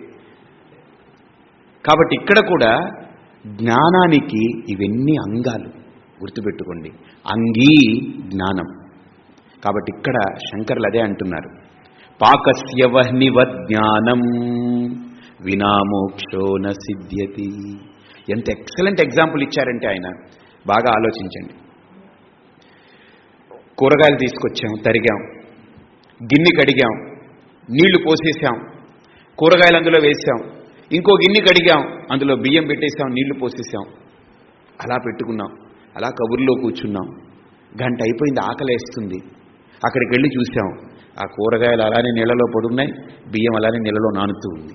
కాబట్టి ఇక్కడ కూడా జ్ఞానానికి ఇవన్నీ అంగాలు గుర్తుపెట్టుకోండి. అంగీ జ్ఞానం. కాబట్టి ఇక్కడ శంకర్లు అదే అంటున్నారు. పాకస్య వహ్నివద్ జ్ఞానం వినామోక్షో నసిద్ధ్యతి ఎంత ఎక్సలెంట్ ఎగ్జాంపుల్ ఇచ్చారంటే ఆయన. బాగా ఆలోచించండి. కూరగాయలు తీసుకొచ్చాం తరిగాం. గిన్నె కడిగాం నీళ్ళు పోసేసాం కూరగాయలు అందులో వేసాం. ఇంకో గిన్నె కడిగాం అందులో బియ్యం పెట్టేసాం నీళ్ళు పోసేసాం. అలా పెట్టుకున్నాం అలా కబుర్లో కూర్చున్నాం. గంట అయిపోయింది ఆకలేస్తుంది. అక్కడికి వెళ్ళి చూసాం ఆ కూరగాయలు అలానే నీళ్ళలో పడున్నాయి బియ్యం అలానే నీళ్ళలో నానుతూ ఉంది.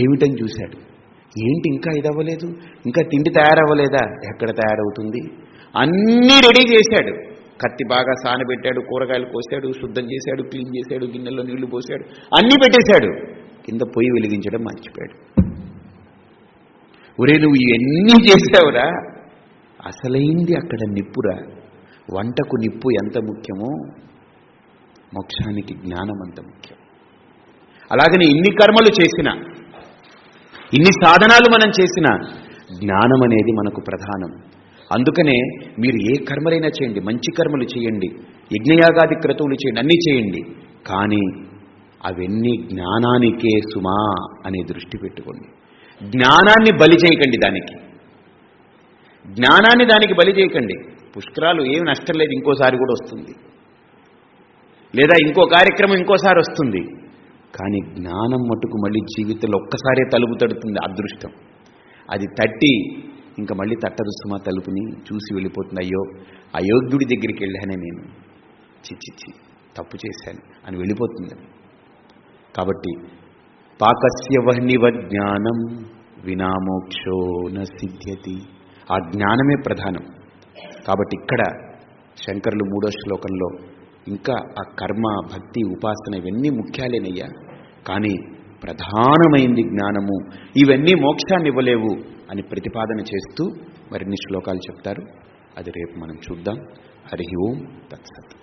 ఏమిటని చూశాడు. ఏంటి ఇంకా ఇది అవ్వలేదు ఇంకా తిండి తయారవ్వలేదా? ఎక్కడ తయారవుతుంది? అన్నీ రెడీ చేశాడు. కత్తి బాగా సానబెట్టాడు కూరగాయలు కోసాడు శుద్ధం చేశాడు క్లీన్ చేశాడు గిన్నెలో నీళ్ళు పోసాడు అన్నీ పెట్టేశాడు. కింద పొయ్యి వెలిగించడం మర్చిపోయాడు. ఒరే నువ్వు ఇవన్నీ చేసావురా అసలైంది అక్కడ నిప్పురా? వంటకు నిప్పు ఎంత ముఖ్యమో? మోక్షానికి జ్ఞానం అంత ముఖ్యం. అలాగని ఇన్ని కర్మలు చేసినా ఇన్ని సాధనాలు మనం చేసినా జ్ఞానం అనేది మనకు ప్రధానం. అందుకనే మీరు ఏ కర్మలైనా చేయండి మంచి కర్మలు చేయండి యజ్ఞయాగాది క్రతువులు చేయండి అన్నీ చేయండి. కానీ అవన్నీ జ్ఞానానికే సుమా అనే దృష్టి పెట్టుకోండి. జ్ఞానాన్ని బలి చేయకండి దానికి. జ్ఞానాన్ని దానికి బలి చేయకండి. పుష్కరాలు ఏమి నష్టం లేదు ఇంకోసారి కూడా వస్తుంది. లేదా ఇంకో కార్యక్రమం ఇంకోసారి వస్తుంది. కానీ జ్ఞానం మటుకు మళ్ళీ జీవితంలో ఒక్కసారే తలుపు తడుతుంది అదృష్టం. అది తట్టి ఇంకా మళ్ళీ తట్టదు సుమ తలుపుని చూసి వెళ్ళిపోతుంది అయ్యో అయోగ్యుడి దగ్గరికి వెళ్ళానే నేను. చిచ్చిచ్చి తప్పు చేశాను అని వెళ్ళిపోతుంది. కాబట్టి పాకస్య వహ్నివ జ్ఞానం వినామోక్షో న సిద్ధ్యతి ఆ జ్ఞానమే ప్రధానం. కాబట్టి ఇక్కడ శంకరులు మూడో శ్లోకంలో ఇంకా ఆ కర్మ భక్తి ఉపాసన ఇవన్నీ ముఖ్యాలేనయ్యా. కానీ ప్రధానమైంది జ్ఞానము. ఇవన్నీ మోక్షాన్ని ఇవ్వలేవు అని ప్రతిపాదన చేస్తూ మరిన్ని శ్లోకాలు చెప్తారు. అది రేపు మనం చూద్దాం. హరి ఓం తత్సత్.